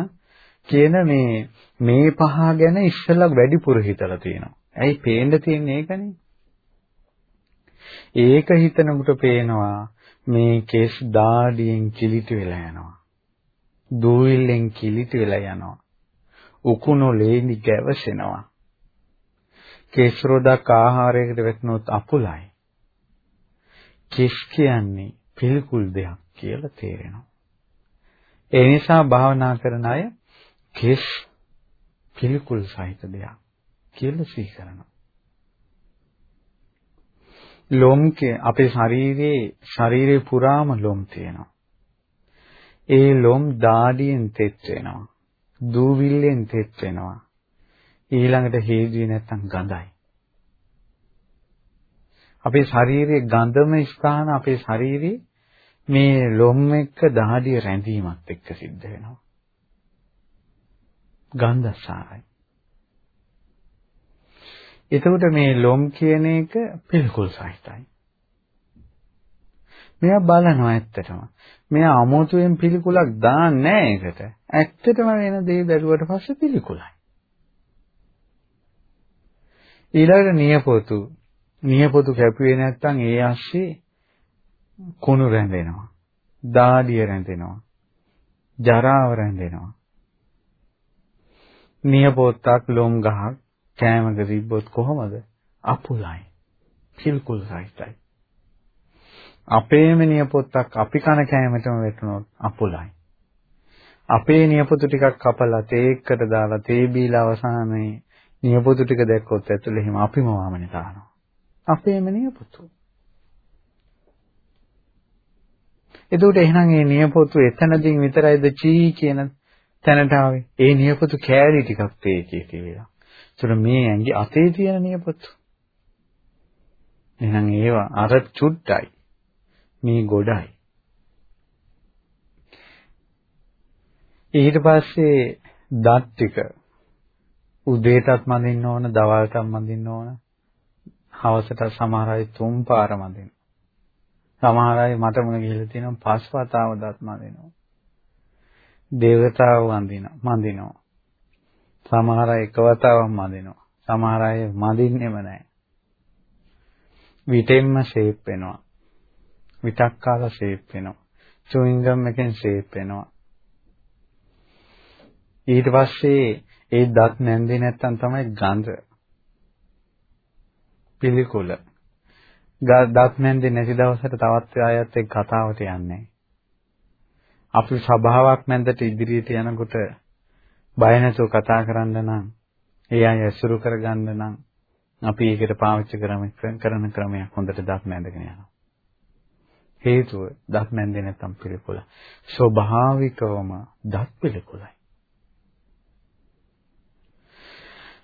කියන මේ මේ පහ ගැන ඉස්සලා වැඩිපුර හිතලා තියෙනවා. ඇයි පේන්න තියෙන්නේ ඒකනේ? ඒක හිතනකොට පේනවා මේ කේස් දාඩියෙන් කිලිටි වෙලා යනවා. දූවිල්ලෙන් කිලිටි වෙලා යනවා. උකුණු ලේනි ගැවසෙනවා. කේස් රොදක් ආහාරයකට වැටුනොත් අපුලයි. කිස් කියන්නේ පිළිකුල් දෙයක් කියලා තේරෙනවා. ඒ නිසා භාවනා කරන අය කෙස් පිළිකුල් සහිත දෙයක් කියලා සිහි කරනවා. ලොම් අපේ ශරීරයේ ශරීරේ පුරාම ලොම් තියෙනවා. ඒ ලොම් දාඩියෙන් තෙත් වෙනවා. දූවිල්ලෙන් තෙත් වෙනවා. ඊළඟට හේදුවේ නැත්තම් ගඳයි. අපේ ශරීරයේ ගඳම ස්ථාන අපේ ශරීරේ මේ ලොම් එක්ක දහඩිය රැඳීමත් එක්ක සිද්ධ වෙනවා. ගන්ධසාරයි. එතකොට මේ ලොම් කියන එක පිළිකුල් සහිතයි. මෙයා බලනවා ඇත්තටම. මෙයා අමුතුවෙන් පිළිකුලක් දාන්නේ නැහැ ඒකට. ඇත්තටම වෙන දේ බැලුවට පස්සේ පිළිකුලයි. ඊළඟට නියපොතු. නියපොතු කැපුවේ නැත්නම් ඒ ASCII කුණු රැඳෙනවා. දාඩිය රැඳෙනවා. ජරාව රැඳෙනවා. නියපොත්තක් ලොම් ගහක් කෑමක තිබ්බොත් කොහොමද? අපුලයි. පිල්කුල් සහිතයි. අපේම නියපොත්තක් අපි කන කෑමටම වැටුනොත් අපුලයි. අපේ නියපොතු ටිකක් කපලා තේක්කට දාලා තේ බීලා අවසානයේ නියපොතු ටික දැක්කොත් ඇතුලේ හිම අපිම වාමනේ තානවා. අපේම නියපොතු. එතකොට එහෙනම් මේ නියපොතු එතනදීන් විතරයිද චී කියන තැනට ආවේ. ඒ නියපොතු කෑලි ටිකක් තේකේ කියලා. ඒතර මේ ඇඟි අතේ තියෙන නියපොතු. එහෙනම් ඒවා අර චුට්ටයි. මේ ගොඩයි. ඊට පස්සේ දත් ටික උදේටත් මදින්න ඕන, දවල්ටත් මදින්න ඕන. හවසට සමහර අය තුන් පාර මදින්න. සමහර අය මට මොන ගිහලා තියෙනවා පස් වතාව දත් මදිනවා. දේවතාව වඳිනවා මඳිනවා. සමහර අය එකවතාවක් මඳිනවා. සමහර අය මඳින්නෙම නැහැ. විටෙන්ම ෂේප් වෙනවා. විතක් කාලා ෂේප් වෙනවා. චුවින්ගම් එකෙන් ෂේප් වෙනවා. ඊට පස්සේ ඒ දත් නැන්දේ නැත්තම් තමයි ගඳ. පිළිකුල. දත් නැන්දේ නැති දවසට තවත් අයත් එක්ක කතාවට යන්නේ. අපි සභාවක් මැදට ඉදිරියට යනකොට බය නැතුව කතා කරන්න නම් ඒ අය ඇසුරු කරගන්න නම් අපි ඒකට පාවිච්චි කරන ක්‍රමයක් හොඳට දත් නැන්දගෙන යනවා. හේතුව දත් නැන්දේ නැත්තම් පිළිකුල. ස්වභාවිකවම දත් පිළිකුලයි.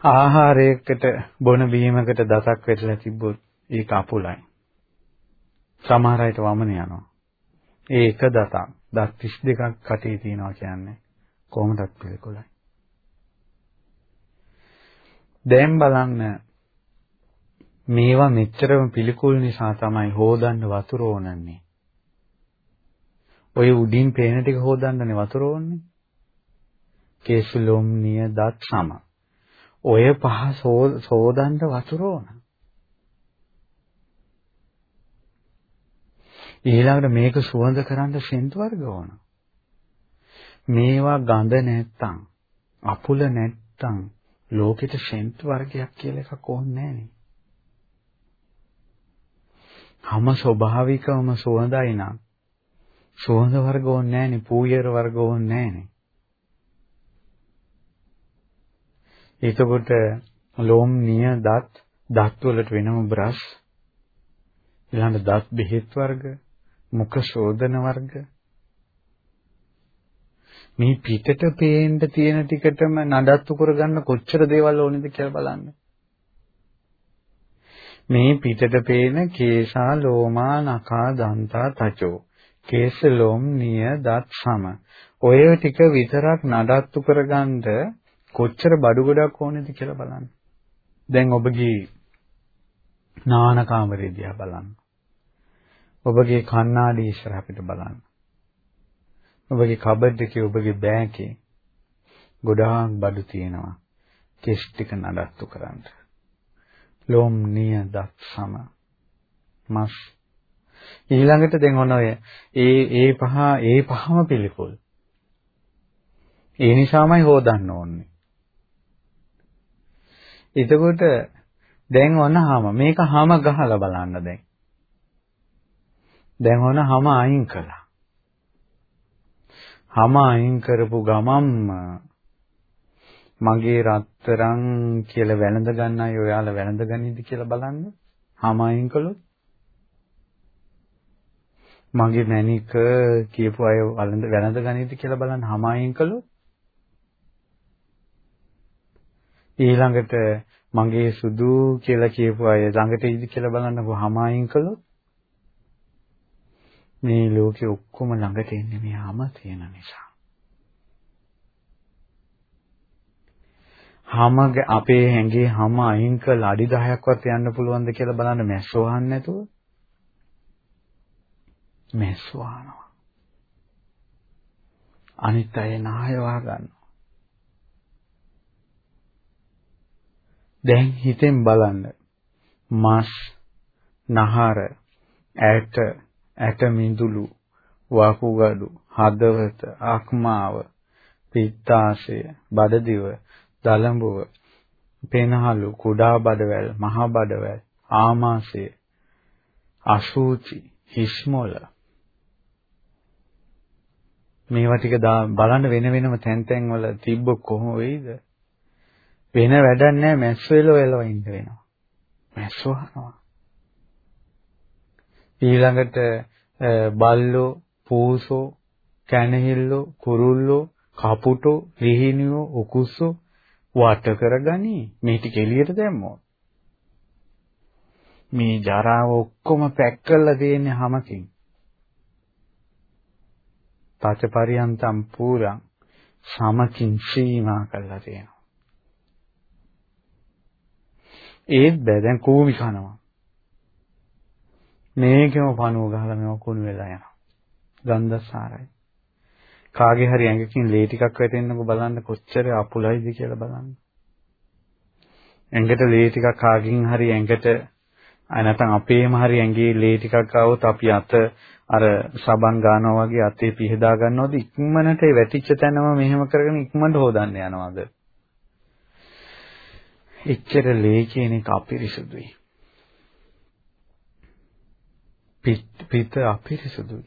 ආහාරයකට බොන බීමකට දතක් වැටලා තිබ්බොත් ඒක අපුලයි. සමහර අයට වමන යනවා. ඒ එක දතක් දත් 32ක් කටේ තියෙනවා කියන්නේ කොහොමදත් පිළිකුලයි. දැන් බලන්න මේවා මෙච්චරම පිළිකුල් නිසා තමයි හොදන්න වතුර ඕනන්නේ. ඔය උඩින් පේන ටික හොදන්නනේ වතුර ඕන්නේ. කේසුලොම් නිය දත් සම. ඔය පහ සෝදන්න වතුර ඕන. ඊළඟට මේක සුවඳ කරන්න සෙන්තු වර්ග ඕන. මේවා ගඳ නැත්තම් අපුල නැත්තම් ලෝකෙට සෙන්තු වර්ගයක් කියලා එකක් ඕනේ නෑනේ. හැම ස්වභාවිකවම සුවඳයි නම් සුවඳ වර්ග ඕනේ නෑනේ, පූයර වර්ග ඕනේ නෑනේ. එතකොට ලෝම් නිය දත් දත් වලට වෙනම බ්‍රෂ් ඊළඟ දත් බෙහෙත් වර්ග මුඛ ශෝධන වර්ග මේ පිටට පේන්න තියෙන ටිකටම නඩත්තු කරගන්න කොච්චර දේවල් ඕනේද කියලා බලන්න. මේ පිටට පේන කේසා ලෝමා නකා දන්තා තචෝ කේස ලොම් නිය දත් සම ඔය ටික විතරක් නඩත්තු කරගන්න කොච්චර බඩු ගොඩක් ඕනේද කියලා බලන්න. දැන් ඔබගේ නාන කාමරේ දිහා බලන්න. ඔබගේ කණ්ණාඩි ඉස්සරහ අපිට බලන්න. ඔබගේ කබඩ් එකේ ඔබගේ බෑගේ ගොඩාක් බඩු තියෙනවා. කෙස් ටික නඩත්තු කරන්න. ලෝම් නිය දත් සම මස් ඊළඟට දැන් ඔන්න ඔය ඒ ඒ පහ ඒ පහම පිළිකුල්. ඒ නිසාමයි හොදන්න ඕනේ. එතකොට දැන් ඔන්න හැම මේක හැම ගහලා බලන්න දැන්. දැන් ඔන්න හැම අයින් කළා. හැම අයින් කරපු ගමම්ම මගේ රත්තරන් කියලා වැළඳ ගන්න අය ඔයාලා වැළඳ ගනිද්දි කියලා බලන්න. හැම අයින් කළොත් මගේ මැනික කියපු අය වැළඳ වැළඳ ගනිද්දි කියලා බලන්න හැම අයින් කළොත් ඊළඟට මගේ සුදු කියලා කියපු අය ළඟට ඉදි කියලා බලන්නකො හැම අයින් කළොත් මේ ලෝකේ ඔක්කොම ළඟට එන්නේ මේ හැම තියෙන නිසා. හැම අපේ හැඟේ හැම අයින් කරලා අඩි 10ක්වත් යන්න පුළුවන්ද කියලා බලන්න මැස්සෝ අහන්න නැතුව. මැස්සෝ අහනවා. අනිත් අය නාය වා ගන්නවා. දැන් හිතෙන් බලන්න මස් නහර ඇට ඇට මිඳුළු වකුගඩු හදවත අක්මාව පිත්තාශය බඩදිව දලඹුව පෙනහළු කුඩා බඩවැල් මහ බඩවැල් ආමාශය අසූචි හිස්මොල මේවා ටික බලන්න වෙන වෙනම තැන් තැන් වල තිබ්බ කොහොම වෙයිද වෙන වැඩක් නැහැ මැස්සෝ එලව එලව ඉන්න වෙනවා මැස්සෝ අහනවා ඊළඟට බල්ලෝ, පූසෝ, කැනහිල්ලෝ, කුරුල්ලෝ, කපුටෝ, රිහිණියෝ, උකුස්සෝ වට කරගනි. මේ ටික එළියට දැම්මොත්. මේ ජරාව ඔක්කොම පැක් කරලා තියෙන්නේ හැමකින්. පචපරියන්තම් පූරං සමකින් සීමා කරලා තියෙනවා. ඒත් බෑ දැන් කූවි කනවා. මේකෙම පණුව ගහලා මේව කුණු වෙලා යනවා. ගන්ධසාරයි. කාගේ හරි ඇඟකින් ලේ ටිකක් වැටෙන්නකො බලන්න කොච්චර අපුලයිද කියලා බලන්න. ඇඟට ලේ ටිකක් කාගෙන් හරි ඇඟට නැත්නම් අපේම හරි ඇඟේ ලේ ටිකක් ආවොත් අපි අත අර සබන් ගන්නවා වගේ අතේ පිහදා ගන්නවද ඉක්මනට ඒ වැටිච්ච තැනම මෙහෙම කරගෙන ඉක්මනට හොදන්න යනවාද? එච්චර ලේ කියන එක අපිරිසුදුයි. පිට අපිරිසුදුයි.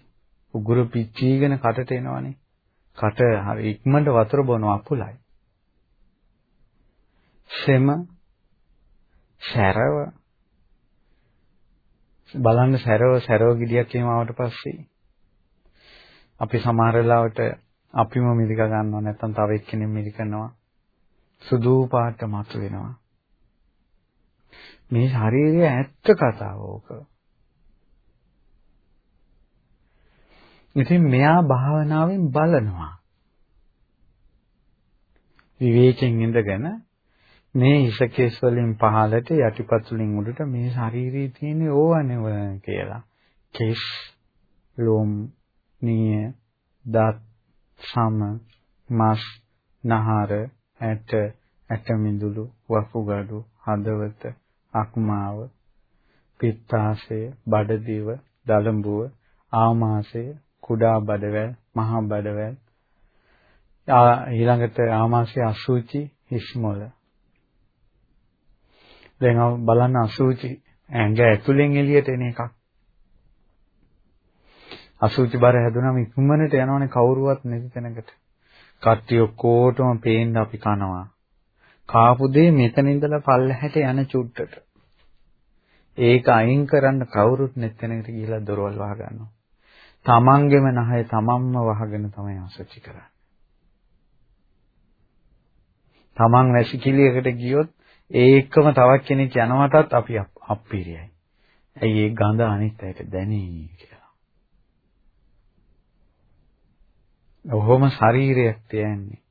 උගුරු පිච්චීගෙන කටට එනවනේ. කට හරි ඉක්මනට වතුර බොන අපුලයි. සෙම සැරව බලන්න සැරව සැරව ගෙඩියක් එහෙම ආවට පස්සේ අපි සමහර වෙලාවට අපිම මිදික ගන්නවා නැත්නම් තව එක්කෙනෙක් මිදි කරනවා. සුදු පාට මතු වෙනවා මේ ශරීරය ඇත්ත කතාව ඕක. ඉතින් මෙයා භාවනාවෙන් බලනවා. විවේකයෙන් ඉඳගෙන මේ හිසකේස් වලින් පහළට යටිපතුලින් උඩට මේ ශාරීරියේ තියෙන ඕවනව කියලා. කෙස්, ලොම්, නිය, දත්, සම, මස්, නහර, ඇට, ඇටමිදුළු, වකුගඩු, හදවත, අක්මාව, පිත්තාශය, බඩදිව, දලඹුව, ආමාශය, කුඩා බඩවැල්, මහා බඩවැල්, ඊළඟට ආමාශය අසුචි, හිස්මොළ දැන් බලන්න අසුචි ඇඟ ඇතුලෙන් එළියට එන එකක්. අසුචි බර හැදුනම ඉක්මනට යනවනේ කවුරුවත් නැති තැනකට. කට්ටිය ඔක්කොටම පේන්න අපි කනවා. කාපු දේ මෙතන ඉඳලා පල්ලහැට යන චුට්ටට. ඒක අයින් කරන්න කවුරුත් නැත්ැනකට ගිහිලා දොරවල් වහ ගන්නවා. තමන්ගෙම නහය තමන්ම වහගෙන තමයි අසුචි කරන්නේ. තමන් වැසිකිළියකට ගියොත් ඒකම තවත් කෙනෙක් යනවටත් අපි අප්පිරියයි. ඇයි ඒ ගඳ අනිත් අයට දැනේ කියලා. ඔහොම ශරීරයක් තියන්නේ.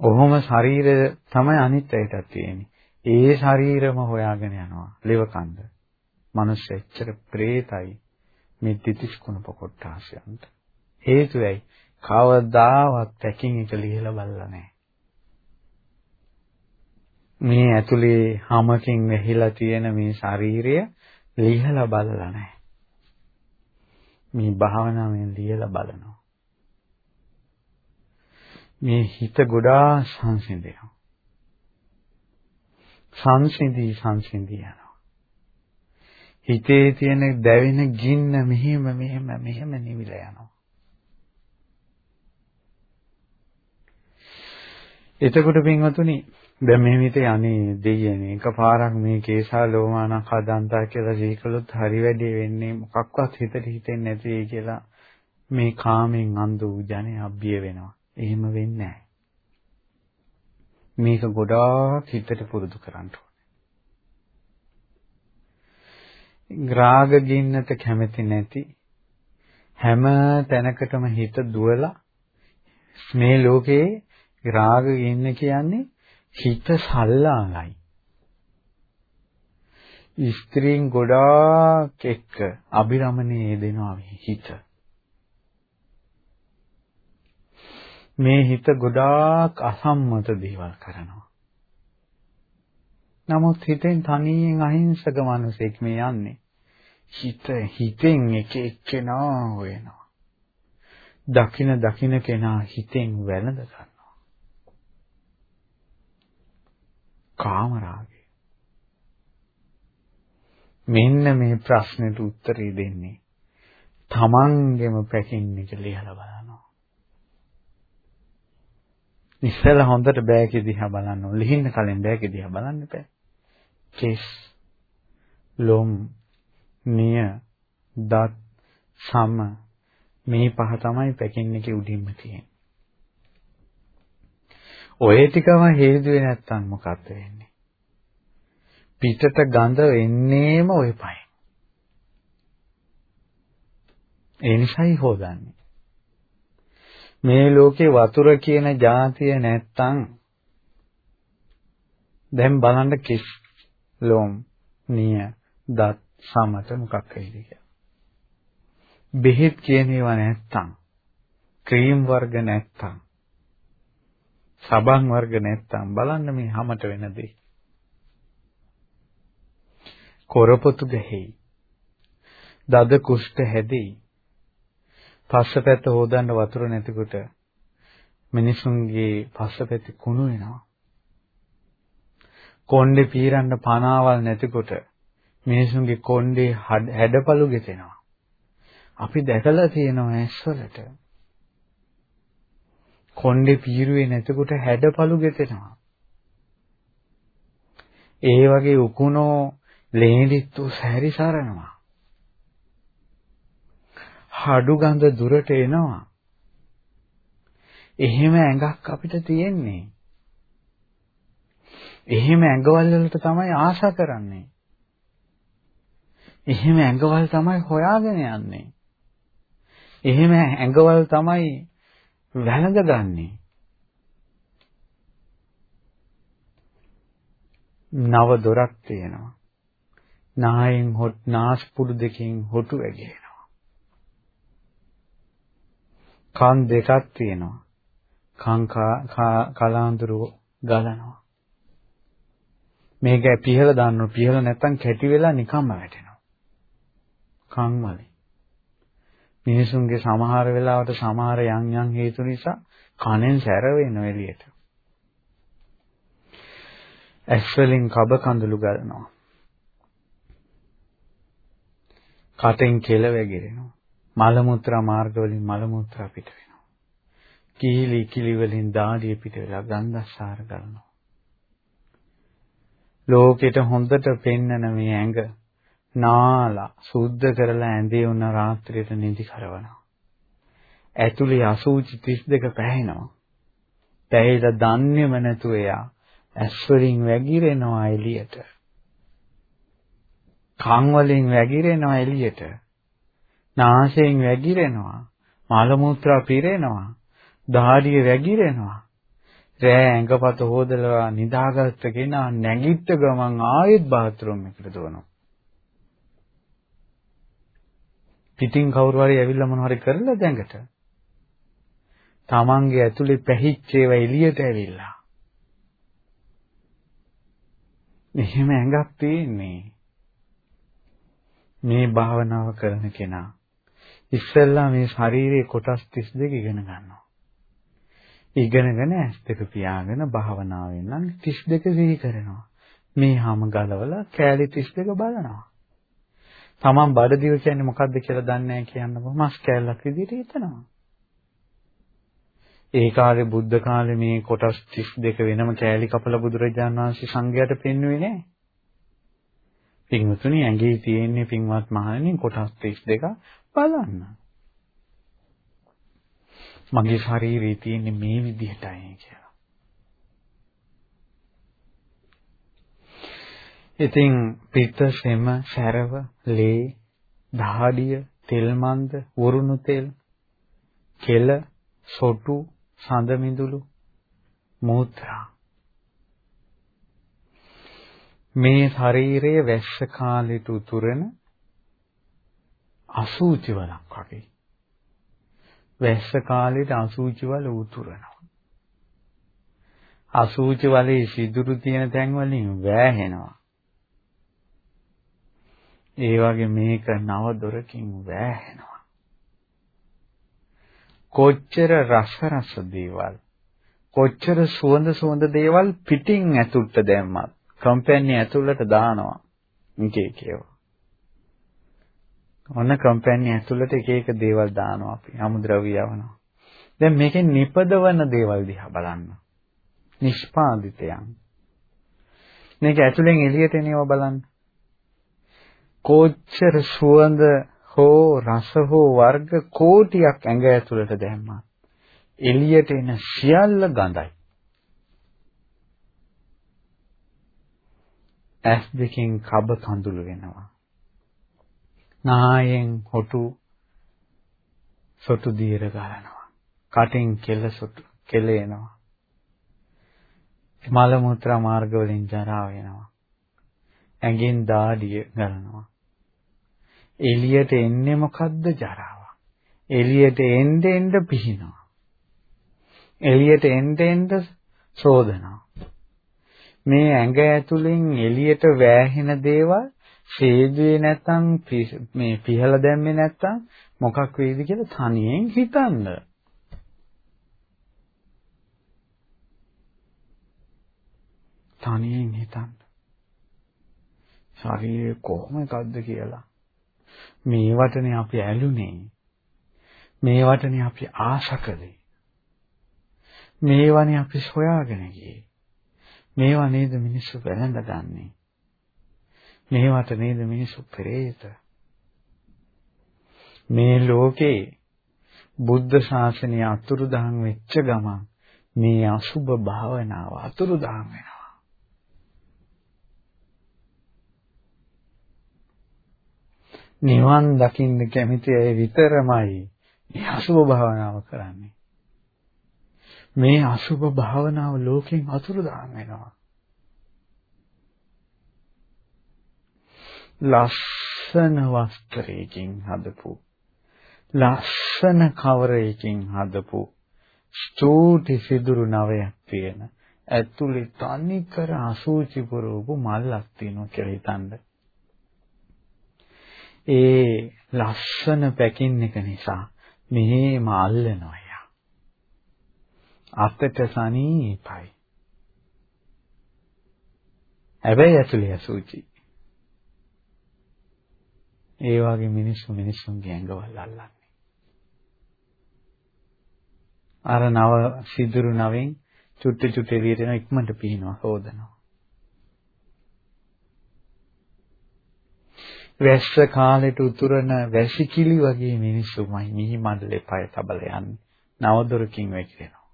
ඔහොම ශරීරය තමයි අනිත් අයටත් තියෙන්නේ. ඒ ශරීරම හොයාගෙන යනවා. ලෙව කන්ද. මනුෂ්‍ය එච්චර ප්‍රේතයි මේ තිතිස් කුණප කොට්ටාසයන්ට. හේතුවයි කවදාවත් පැකින් එක ලිහලා බලලා නැහැ. මේ ඇතුලේ හැමකින් වැහිලා තියෙන මේ ශරීරය ලිහලා බලලා නැහැ. මේ භාවනාවෙන් ලියලා බලනවා. මේ හිත ගොඩාක් සංසිඳෙනවා. සංසිඳී සංසිඳී යනවා. හිතේ තියෙන දැවෙන ගින්න මෙහෙම මෙහෙම මෙහෙම නිවිලා යනවා. එතකොට පින්වතුනි දැන් මේ විදිහට අනේ දෙයියනේ එකපාරක් මේ කේසා ලෝමානක් හදන්තා කියලා ජීකලොත් හරි වැඩි වෙන්නේ මොකක්වත් හිතට හිතෙන්නේ නැති වෙයි කියලා මේ කාමෙන් අන්ධ වූ ජනේ අභ්‍ය වෙනවා. එහෙම වෙන්නේ නැහැ. මේක ගොඩාක් හිතට පුරුදු කරන්න ඕනේ. රාග ගින්නට කැමති නැති හැම තැනකටම හිත දුවලා මේ ලෝකේ රාග ගින්න කියන්නේ හිත සල්ලාලයි. ස්ත්‍රීන් ගොඩාක් එක්ක අභිරමණයේ දෙනවා හිත. මේ හිත ගොඩාක් අසම්මත දේවල් කරනවා. නමුත් හිතෙන් තනියෙන් අහිංසක මිනිසෙක් මේ යන්නේ. හිත හිතෙන් එක එක්කෙනා වෙනවා. දකින දකින කෙනා හිතෙන් වැළඳ ගන්න. කාමරාගය. මෙන්න මේ ප්‍රශ්නෙට උත්තරේ දෙන්නේ තමන්ගෙම පැකින් එක ලියලා බලනවා. ඉස්සෙල්ලා හොඳට බෑගේ දිහා බලන්න ඕන. ලිහින්න කලින් බෑගේ දිහා බලන්න එපා. කෙස්, ලොම්, නිය, දත්, සම මේ පහ තමයි පැකින් එකේ උඩින්ම තියෙන්නේ. ඔය ටිකම හේතුවේ නැත්තම් මොකක්ද වෙන්නේ? පිටට ගඳ එන්නේම ඔය පහෙන්. ඒ නිසායි හොදන්නේ. මේ ලෝකේ වතුර කියන જાතිය නැත්තම් දැන් බලන්න කිස් ලොම් නිය දත් සමත මොකක් වෙයිද කියලා. බෙහෙත් කියන ඒවා නැත්තම් ක්‍රීම් වර්ග නැත්තම් සබන් වර්ග නැත්තම් බලන්න මේ හැමත වෙන දේ. කොරපොතු ගැහෙයි. දද කුෂ්ඨ හැදෙයි. පස්සපැත්ත හොදන්න වතුර නැතිකොට මිනිසුන්ගේ පස්සපැත්ත කුණු වෙනවා. කොණ්ඩේ පීරන්න පනාවල් නැතිකොට මිනිසුන්ගේ කොණ්ඩේ හැඩපළු ගෙතෙනවා. අපි දැකලා තියෙනවා ඇස්වලට. කොණ්ඩේ පීරුවේ නැතකොට හැඩපළු ගෙතෙනවා. ඒ වගේ උකුණෝ ලේනිත්තු සැරිසරනවා. හඩු ගඳ දුරට එනවා. එහෙම ඇඟක් අපිට තියෙන්නේ. එහෙම ඇඟවල් වලට තමයි ආශා කරන්නේ. එහෙම ඇඟවල් තමයි හොයාගෙන යන්නේ. එහෙම ඇඟවල් තමයි වැළඳගන්නේ. නව දොරක් තියෙනවා. නායෙන් හොත් නාස්පුඩු දෙකෙන් හොටු වැගෙනවා. කන් දෙකක් තියෙනවා. කං කලාඳුරු ගලනවා. මේක පිහල දාන්න පිහල නැත්තම් කැටි වෙලා නිකම්ම වැටෙනවා. කන් වලින්. මිනිසුන්ගේ සමහර වෙලාවට සමහර යම් යම් හේතු නිසා කනෙන් සැර වෙනවා එළියට. ඇස් වලින් කබ කඳුළු ගලනවා. කටෙන් කෙල වැగిරෙනවා. මල මුත්‍රා මාර්ග වලින් මල මුත්‍රා පිට වෙනවා. කීලි කිලි වලින් දාඩිය පිට වෙලා ගන්ධස්සාර ගන්නවා. ලෝකෙට හොඳට පෙන්නන මේ ඇඟ නාලා සුද්ධ කරලා ඇඳේ උන රාත්‍රියට නිදි කරවනවා. ඇතුලේ අසූචි 32 පැහැෙනවා. පැහැිලා දන්නේම නැතුව එයා ඇස්වලින් වැగిරෙනවා එළියට. කන් වලින් වැగిරෙනවා එළියට. නාසයෙන් වැగిරෙනවා. මල මුත්‍රා පිරෙනවා. දාඩිය වැగిරෙනවා. රෑ ඇඟපත හොදලා නිදාගත්ත කෙනා නැගිට ගමන් ආයෙත් බාත් รู ම් එකට දුවනවා. පිටින් කවුරු හරි ඇවිල්ලා මොන හරි කරලා දැඟට. තමන්ගේ ඇතුලේ පැහිච්ච ඒවා එළියට ඇවිල්ලා. මෙහෙම ඇඟක් තියෙන්නේ. මේ භාවනාව කරන කෙනා ඉස්සෙල්ලා මේ ශාරීරික කොටස් 32 ඉගෙන ගන්නවා. ඉගෙනගෙන ඇස් දෙක පියාගෙන භාවනාවෙන් නම් 32 සිහි කරනවා. මේ හැම ගලවලා කෑලි 32 බලනවා. Taman බඩදිව කියන්නේ මොකද්ද කියලා දන්නේ නැහැ කියන්නකො මස් කෑල්ලක් විදිහට හිතනවා. ඒ කාලේ බුද්ධ කාලේ මේ කොටස් 32 වෙනම කෑලි කපලා බුදුරජාණන් වහන්සේ සංඝයාට පෙන්වුවේ නැහැ. පින්වතුනි ඇඟේ තියෙන්නේ පින්වත් මහණෙනි කොටස් 32 බලන්න. මගේ ශරීරයේ තියෙන්නේ මේ විදිහටයි කියලා. ඉතින් පිත්ත සෙම සැරව ලේ දහඩිය තෙල් මන්ද වරුණු තෙල් කෙල සොටු සඳ මිදුළු මූත්‍රා. මේ ශරීරයේ වැස්ස කාලෙට උතුරන අසූචි වලක් වගේ. වැස්ස කාලෙට අසූචි වල උතුරනවා. අසූචි වලේ සිදුරු තියෙන තැන් වලින් වෑහෙනවා. ඒ වගේ මේක නව දොරකින් වෑහෙනවා කොච්චර රස රස දේවල් කොච්චර සුවඳ සුවඳ දේවල් පිටින් ඇතුළට දැම්මත් කම්පැනි ඇතුළට දානවා එක එක ඒවා. ඔන්න කම්පැනි ඇතුළට එක එක දේවල් දානවා අපි අමුද්‍රව්‍ය යවනවා. දැන් මේකෙන් නිපදවන දේවල් දිහා බලන්න. නිෂ්පාදිතයන්. මේක ඇතුලෙන් එළියට එනවා බලන්න. කොච්චර සුවඳ හෝ රස හෝ වර්ග කෝටියක් ඇඟ ඇතුළට දැම්මා. එළියට එන සියල්ල ගඳයි. ඇස් දෙකෙන් කබ කඳුළු වෙනවා. නායෙන් හොටු සොටු දීර ගලනවා. කටෙන් කෙල සොටු කෙලෙනවා. මල මුත්‍රා මාර්ග වලින් ජරා වෙනවා. ඇඟෙන් දාඩිය ගලනවා. එළියට එන්නේ මොකද්ද ජරාව. එළියට එන්න එන්න පිහිනවා. එළියට එන්න එන්න සෝදනවා. මේ ඇඟ ඇතුලෙන් එළියට වෑහෙන දේවල් ඡේදුවේ නැත්තම් මේ පිහලා දැම්මේ නැත්තම් මොකක් වෙයිද කියලා තනියෙන් හිතන්න. තනියෙන් හිතන්න. ශරීරය කොහොම එකක්ද කියලා. මේවටනේ අපි ඇලුනේ. මේවටනේ අපි ආශකලේ. මේවනේ අපි සොයාගෙන ගියේ. මේවා නේද මිනිස්සු වැළඳගන්නේ. මේවට නේද මිනිස්සු පෙරේත. මේ ලෝකේ බුද්ධ ශාසනය අතුරුදහන් වෙච්ච ගමන් මේ අසුබ භාවනාව අතුරුදහන් වෙනවා. නිවන් දකින්න කැමති අය විතරමයි මේ අසුබ භාවනාව කරන්නේ. මේ අසුබ භාවනාව ලෝකෙන් අතුරුදහන් වෙනවා. ලස්සන වස්ත්‍රයකින් හදපු ලස්සන කවරයකින් හදපු ස්තුති සිදුරු නවයක් තියෙන ඇතුලේ තනිකර අසූචි පුරවපු මල්ලක් තියෙනවා කියලා හිතන්න. ඒ ලස්සන පැකින් එක නිසා මෙහෙම අල්ලනවා යා. අතට සනීපයි. හැබැයි ඇතුලේ අසූචි. ඒ වගේ මිනිස්සු මිනිස්සුන්ගේ ඇඟවල් අල්ලන්නේ. අර නව සිදුරු නවෙන් චුට්ටි චුට්ටි එළියට එන ඉක්මනට පිහිනවා හොදනවා. වැස්ස කාලෙට උතුරන වැසිකිලි වගේ මිනිස්සුමයි මිහි මඩලේ පය තබල යන්නේ. නවදොරකින් වැగిරෙනවා.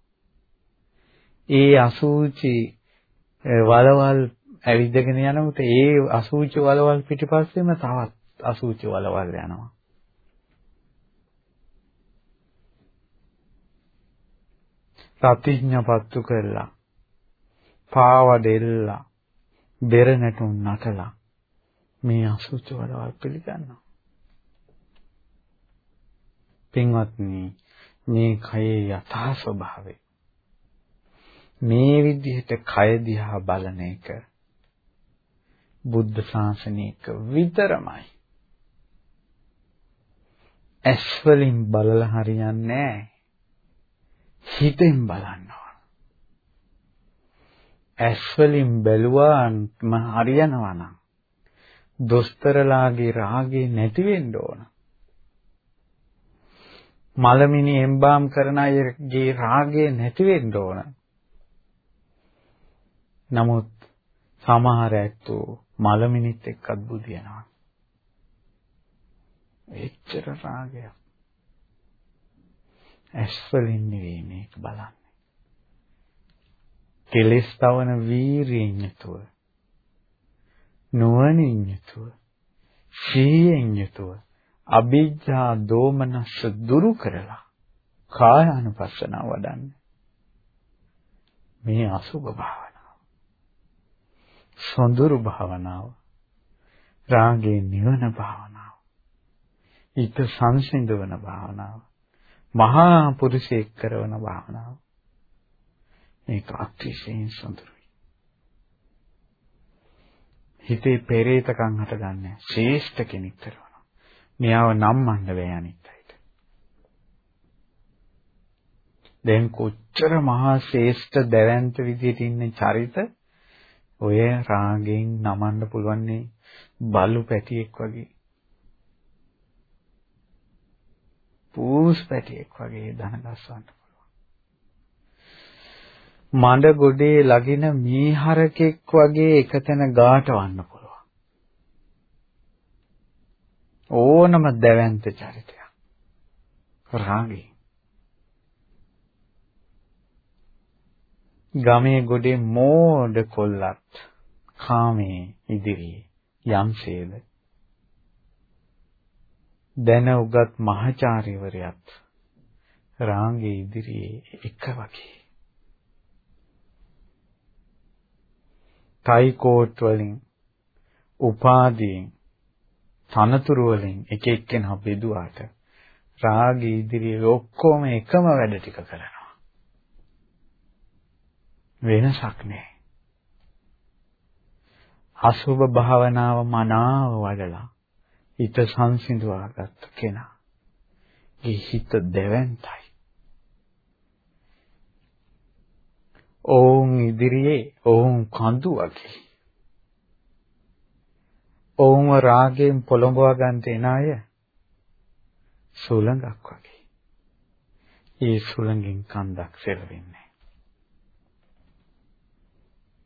ඒ අසූචි වලවල් ඇවිදගෙන යනකොට ඒ අසූචි වලවල් පිටිපස්සෙම තවත් අසුචි වලවල් යනවා. ප්‍රතිඥාපත්තු කරලා පාවඩෙල්ලා බෙර නැටුම් නටලා මේ අසුචි වලවල් පිළිගන්නවා. පින්වත්නි මේ කයේ යථා ස්වභාවය මේ විදිහට කය දිහා බලන එක බුද්ධ ශාසනයක විතරමයි ඇස් වලින් බලලා හරියන්නේ නැහැ. හිතෙන් බලන්න ඕන. ඇස් වලින් බැලුවාම හරියනවා නම් දොස්තරලාගේ රාගේ නැති වෙන්න ඕන. මලමිනි එම්බාම් කරන අයගේ රාගේ නැති වෙන්න ඕන. නමුත් සමහර ඇත්තෝ මලමිනිත් එක්කත් බුදියනවා. එච්චර රාගයක්. ඇස් වලින් නෙවෙයි මේක බලන්නේ. කෙලස් තවන වීරියෙන් යුතුව නුවණින් යුතුව සීයෙන් යුතුව අභිජ්ජා දෝමනස්ස දුරු කරලා කායානුපස්සනාව වඩන්නේ. මේ අසුභ භාවනාව. සොඳුරු භාවනාව. රාගේ නිවන භාවනාව. හිත සංසිඳවන භාවනාව. මහා පුරුෂයෙක් කරන භාවනාව. මේක අතිශයින් සුන්දරයි. හිතේ පෙරේතකම් හටගන්නේ ශ්‍රේෂ්ඨ කෙනෙක් කරනවා. මෙයාව නම්මන්න බෑ අනිත් අයට. දැන් කොච්චර මහා ශ්‍රේෂ්ඨ දැවැන්ත විදියට ඉන්න චරිත ඔය රාගෙන් නමන්න පුළුවන් බලු පැටියෙක් වගේ පූස් පැටියෙක් වගේ දන ගස්සවන්න පුළුවන්. මඩ ගොඩේ ලගින මීහරකෙක් වගේ එකතැන ගාටවන්න පුළුවන්. ඕනම දැවැන්ත චරිතයක්. රාගේ. ගමේ ගොඩේ මෝඩ කොල්ලත් කාමේ ඉදිරියේ යම්සේද දැන උගත් මහාචාර්යවරයාත් රාංගේ ඉදිරියේ එක වගේ. ටයි කෝට් වලින් උපාදීන් තනතුරු වලින් එක එක්කෙනා බෙදුවාට රාගී ඉදිරියේ ඔක්කොම එකම වැඩ ටික කරනවා. වෙනසක් නැහැ. අසුභ භාවනාව මනාව වඩලා හිත සංසිඳවාගත්ත කෙනා. ඒ හිත දෙවන්තයි. ඕන් ඉදිරියේ ඕන් කඳු වගේ. ඔවුන්ව රාගයෙන් පොළඹවා ගන්නට එන අය සුළඟක් වගේ. ඒ සුළඟින් කන්දක් සෙලවෙන්නේ.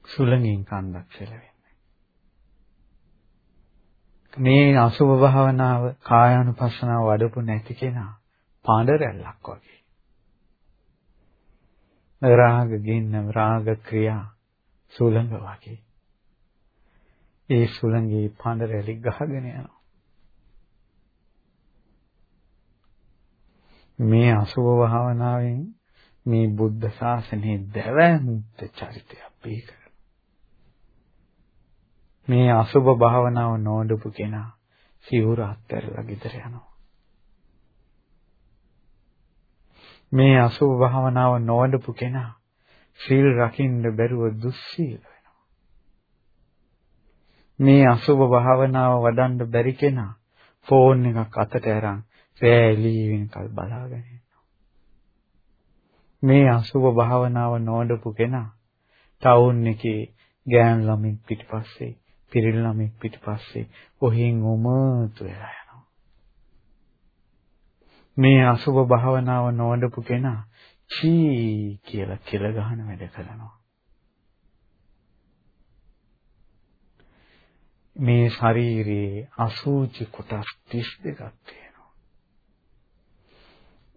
සුළඟින් කන්දක් සෙලවෙන්නේ. මේ අසුභ භාවනාව කායානුපස්සනාව වඩපු නැති කෙනා පාඬ රැල්ලක් වගේ. රාග ගින්න රාග ක්‍රියා සුළඟ වගේ. ඒ සුළඟේ පාඬ රැලි ගහගෙන යනවා. මේ අසුභ භාවනාවෙන් මේ බුද්ධ ශාසනයේ දැවැන්ත චරිතය අපි කරනවා. මේ අසුභ භාවනාව නොවඩපු කෙනා සිවුර අත්හැරලා ගෙදර යනවා. මේ අසුභ භාවනාව නොවඩපු කෙනා සීල් රකින්න බැරුව දුස්සීල වෙනවා. මේ අසුභ භාවනාව වඩන්න බැරි කෙනා ෆෝන් එකක් අතට අරන් රැලී වෙනකල් බලාගෙන ඉන්නවා. මේ අසුභ භාවනාව නොවඩපු කෙනා ටවුන් එකේ ගෑන් ළමින් පිටිපස්සේ පිරිල් ළමෙක් පිටිපස්සේ ඔහින් උමතු වෙලා යනවා. මේ අසුබ භාවනාව නොවඩපු කෙනා චී කියලා කෙල ගහන වැඩ කරනවා. මේ ශරීරයේ අසූචි කොටස් 32ක් තියෙනවා.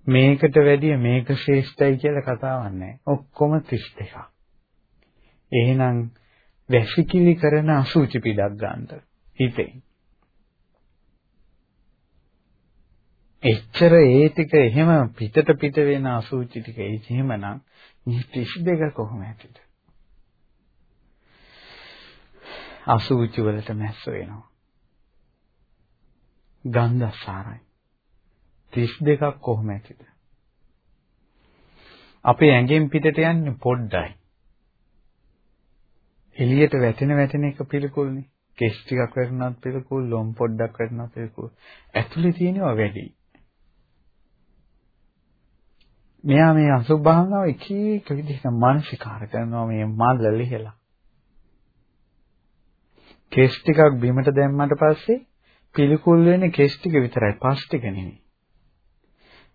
මේකට වැඩිය මේක ශ්‍රේෂ්ඨයි කියලා කතාවක් නැහැ. ඔක්කොම 32ක්. එහෙනම් වැසිකිලි කරන අසුචි පිටක් ගන්න හිතේ. එච්චර ඒ ටික එහෙම පිටට පිට වෙන අසුචි ටික එහෙමනම් මේ 32 කොහොම ඇතිද? අසුචි වලට මැස්ස වෙනවා. ගන්ධසාරයි. 32ක් කොහොම ඇතිද? අපේ ඇඟෙන් පිටට යන්නේ පොඩ්ඩයි. එළියට වැටෙන වැටෙන එක පිළිකුල්නේ. කෙස් ටිකක් වැටුණත් පිළිකුල්, ලොම් පොඩ්ඩක් වැටුණත් පිළිකුල්. ඇතුලේ තියෙනවා වැඩි. මෙයා මේ අසුභ භාවනාව එක එක විදිහට මානසිකාර කරනවා මේ මල්ල ලිහලා. කෙස් ටිකක් බිමට දැම්මට පස්සේ පිළිකුල් වෙන්නේ කෙස් ටික විතරයි, පස් ටික නෙමෙයි.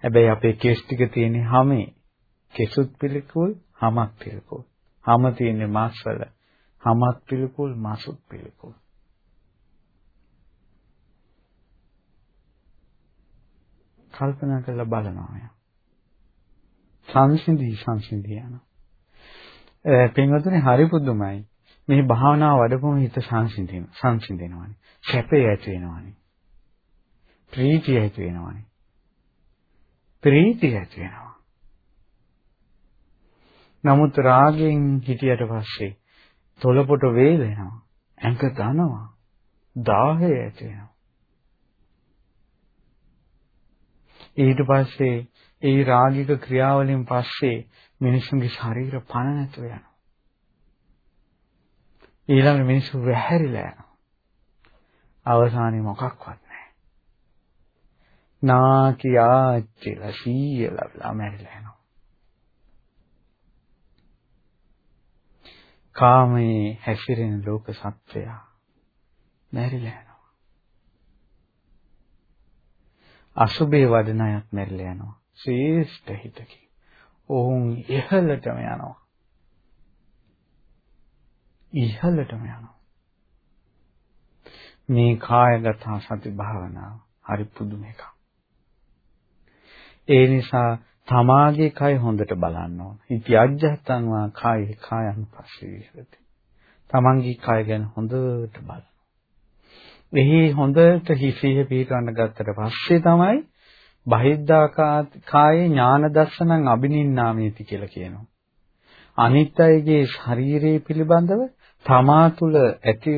හැබැයි අපේ කෙස් ටික තියෙන්නේ හැමේ. කෙසුත් පිළිකුල්, හමක් පිළිකුල්. හැම තියෙන්නේ මාස්වල. හමත් පිළිකුල් මාසුත් පිළිකුල් කල්පනා කරලා බලනවා ය. සංසිඳී සංසිඳී යන. ඒ පින්වතුනි හරි පුදුමයි. මේ භාවනාව වඩපුවම හිත සංසිඳෙන සංසිඳෙනවානේ. සැපය ඇති වෙනවානේ. ප්‍රීතිය ඇති වෙනවානේ. ප්‍රීතිය ඇති වෙනවා. නමුත් රාගෙන් හිටියට පස්සේ තොලපොට වේලෙනවා. ඇඟ දනවා. දාහය ඇති වෙනවා. ඊට පස්සේ ඒ රාගික ක්‍රියාවලින් පස්සේ මිනිසුන්ගේ ශරීර පණ නැතුව යනවා. ඊළඟ මිනිස්සු වැහැරිලා යනවා. අවසානයේ මොකක්වත් නැහැ. නාකියාච්චිලා සීයලා මැරිලා යනවා. කාමයේ හැසිරෙන ලෝක සත්වය මැරිලා යනවා. අසුබේ වඩන අයත් මැරිලා යනවා. ශ්‍රේෂ්ඨ හිතකි. ඔවුන් ඉහළටම යනවා. ඉහළටම යනවා. මේ කායගත සති භාවනාව හරි පුදුම එකක්. ඒ නිසා තමාගේ කය හොඳට බලන්න ඕන. ඉති අජ්ජත්තං වා කායේ කායන් පස්සේ විහෙරති. තමන්ගේ කය ගැන හොඳට බලන්න. එහි හොඳට හිසිය පිටවන්න ගත්තට පස්සේ තමයි බහිද්ධා කායේ ඥාන දර්ශනං අබිනින්නාමේති කියලා කියනවා. අනිත් අයගේ ශරීරය පිළිබඳව තමා තුළ ඇති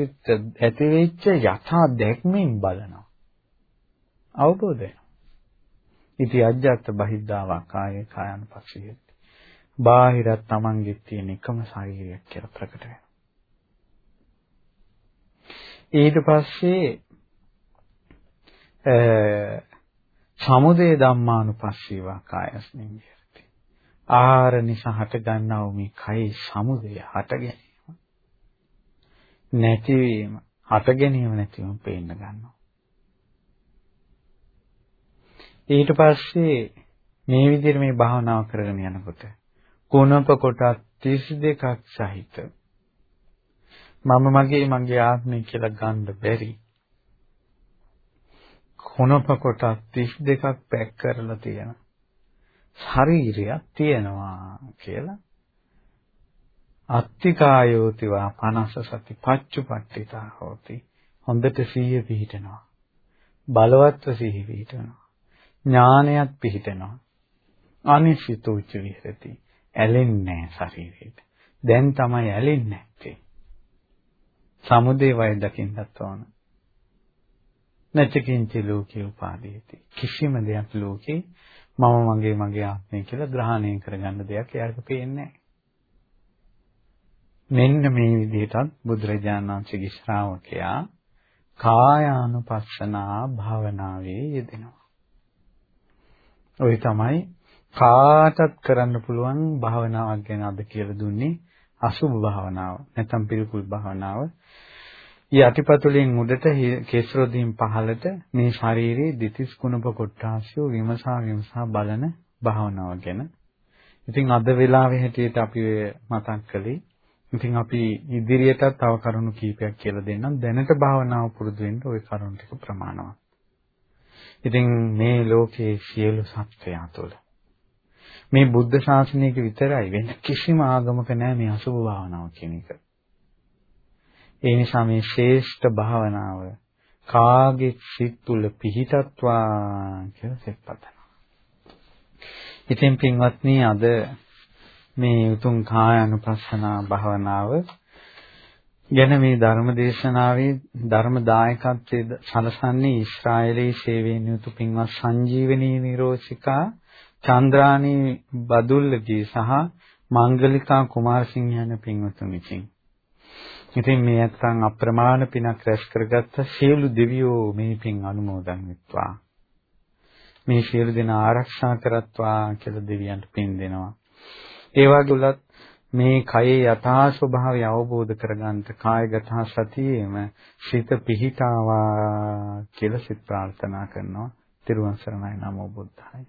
ඇතිවෙච්ච යථා දැක්මෙන් බලනවා. අවබෝධය. ඉති අජ්ජත් බහිද්ධාවා කායේ කායන පක්ෂියෙත්. බාහිරත් Tamanගෙ තියෙන එකම ශරීරයක් කියලා ප්‍රකට වෙනවා. ඊට පස්සේ සමුදය ධම්මානුපස්සීවා කායස්මින් විහෙරති. ආහාර නිසා හට ගන්නා වූ මේ කයි සමුදය හට ගැනීම. නැතිවීම හට ගැනීම නැතිවම පේන්න ගන්නවා. ඊට පස්සේ මේ විදිහට මේ භාවනාව කරගෙන යනකොට කුණප කොටස් 32ක් සහිත මම මගේ මගේ ආත්මය කියලා ගන්න බැරි කුණප කොටස් 32ක් පැක් කරලා තියෙන ශරීරයක් තියෙනවා කියලා. අත්තිකායෝතිවා 50 සති පච්චුපට්ඨිතා හෝති. හොඳට සිහිය පිහිටනවා. බලවත්ව සිහිය පිහිටනවා. ඥානයත් පිහිටනවා. අනිසිතුච්ච විහෙති ඇලෙන්නේ ශරීරයට. දැන් තමයි ඇලෙන්නේ නැත්තේ. සමුදේ වය දකින්නත් ඕන. නැචකින්ච ලෝකේ උපාදීති කිසිම දෙයක් ලෝකේ මම මගේ මගේ ආත්මය කියලා ග්‍රහණය කරගන්න දෙයක් එයාට පේන්නේ මෙන්න මේ විදිහටත් බුදුරජාණන් වහන්සේගේ ශ්‍රාවකයා කායානුපස්සනා භාවනාවේ යෙදෙනවා. ওই තමයි කාටත් කරන්න පුළුවන් භාවනාවක් ගැන අද කියලා දුන්නේ අසුභ භාවනාව. නැත්නම් පිළිකුල් භාවනාව. යටිපතුලෙන් උඩට කේශරෝදීන් පහළට මේ ශාරීරියේ දිතිස් කුණප කොට්ටාසියෝ විමසා විමසා බලන භාවනාව ගැන. ඉතින් අද වෙලාවේ හැටියට අපි මතක් කළේ ඉතින් අපි ඉදිරියටත් තව කරුණු කීපයක් කියලා දෙන්නම්. දැනට භාවනාව පුරුදු වෙන්න ওই කරුණු ටික ප්‍රමාණවත්. ඉතින් මේ ලෝකයේ සියලු සත්වයා තුළ මේ බුද්ධ ශාසනයක විතරයි වෙන කිසිම ආගමක නැහැ මේ අසුභ භාවනාව කියන එක. ඒ නිසා මේ ශ්‍රේෂ්ඨ භාවනාව කාගේ සිත් තුළ පිහිටත්වා කියලා සෙත් පතනවා. ඉතින් පින්වත්නි අද මේ උතුම් කාය අනුපස්සනා භාවනාව ගැන මේ ධර්ම දේශනාවේ ධර්ම දායකත්වයේ සලසන්නේ ඊශ්‍රායලයේ සේවයෙන් යුතු පින්වත් සංජීවනී නිරෝෂිකා චන්ද්‍රානී බදුල්ලගේ සහ මංගලිකා කුමාරසිංහ යන පින්වතුන් විසින් ඉතින් මේ නැත්නම් අප්‍රමාණ පිනක් රැස් කරගත්ත සියලු දෙවියෝ මේ පින් අනුමෝදන් වෙත්වා. මේ සියලු දෙනා ආරක්ෂා කරත්වා කියලා දෙවියන්ට පින් දෙනවා. ඒ වගේලත් මේ කයේ යථා ස්වභාවය අවබෝධ කරගන්නට කායගත සතියේම සිත පිහිටාවා කියලා සිත ප්‍රාර්ථනා කරනවා. ත්‍රිවංශ සරණයි නමෝ බුද්ධාය.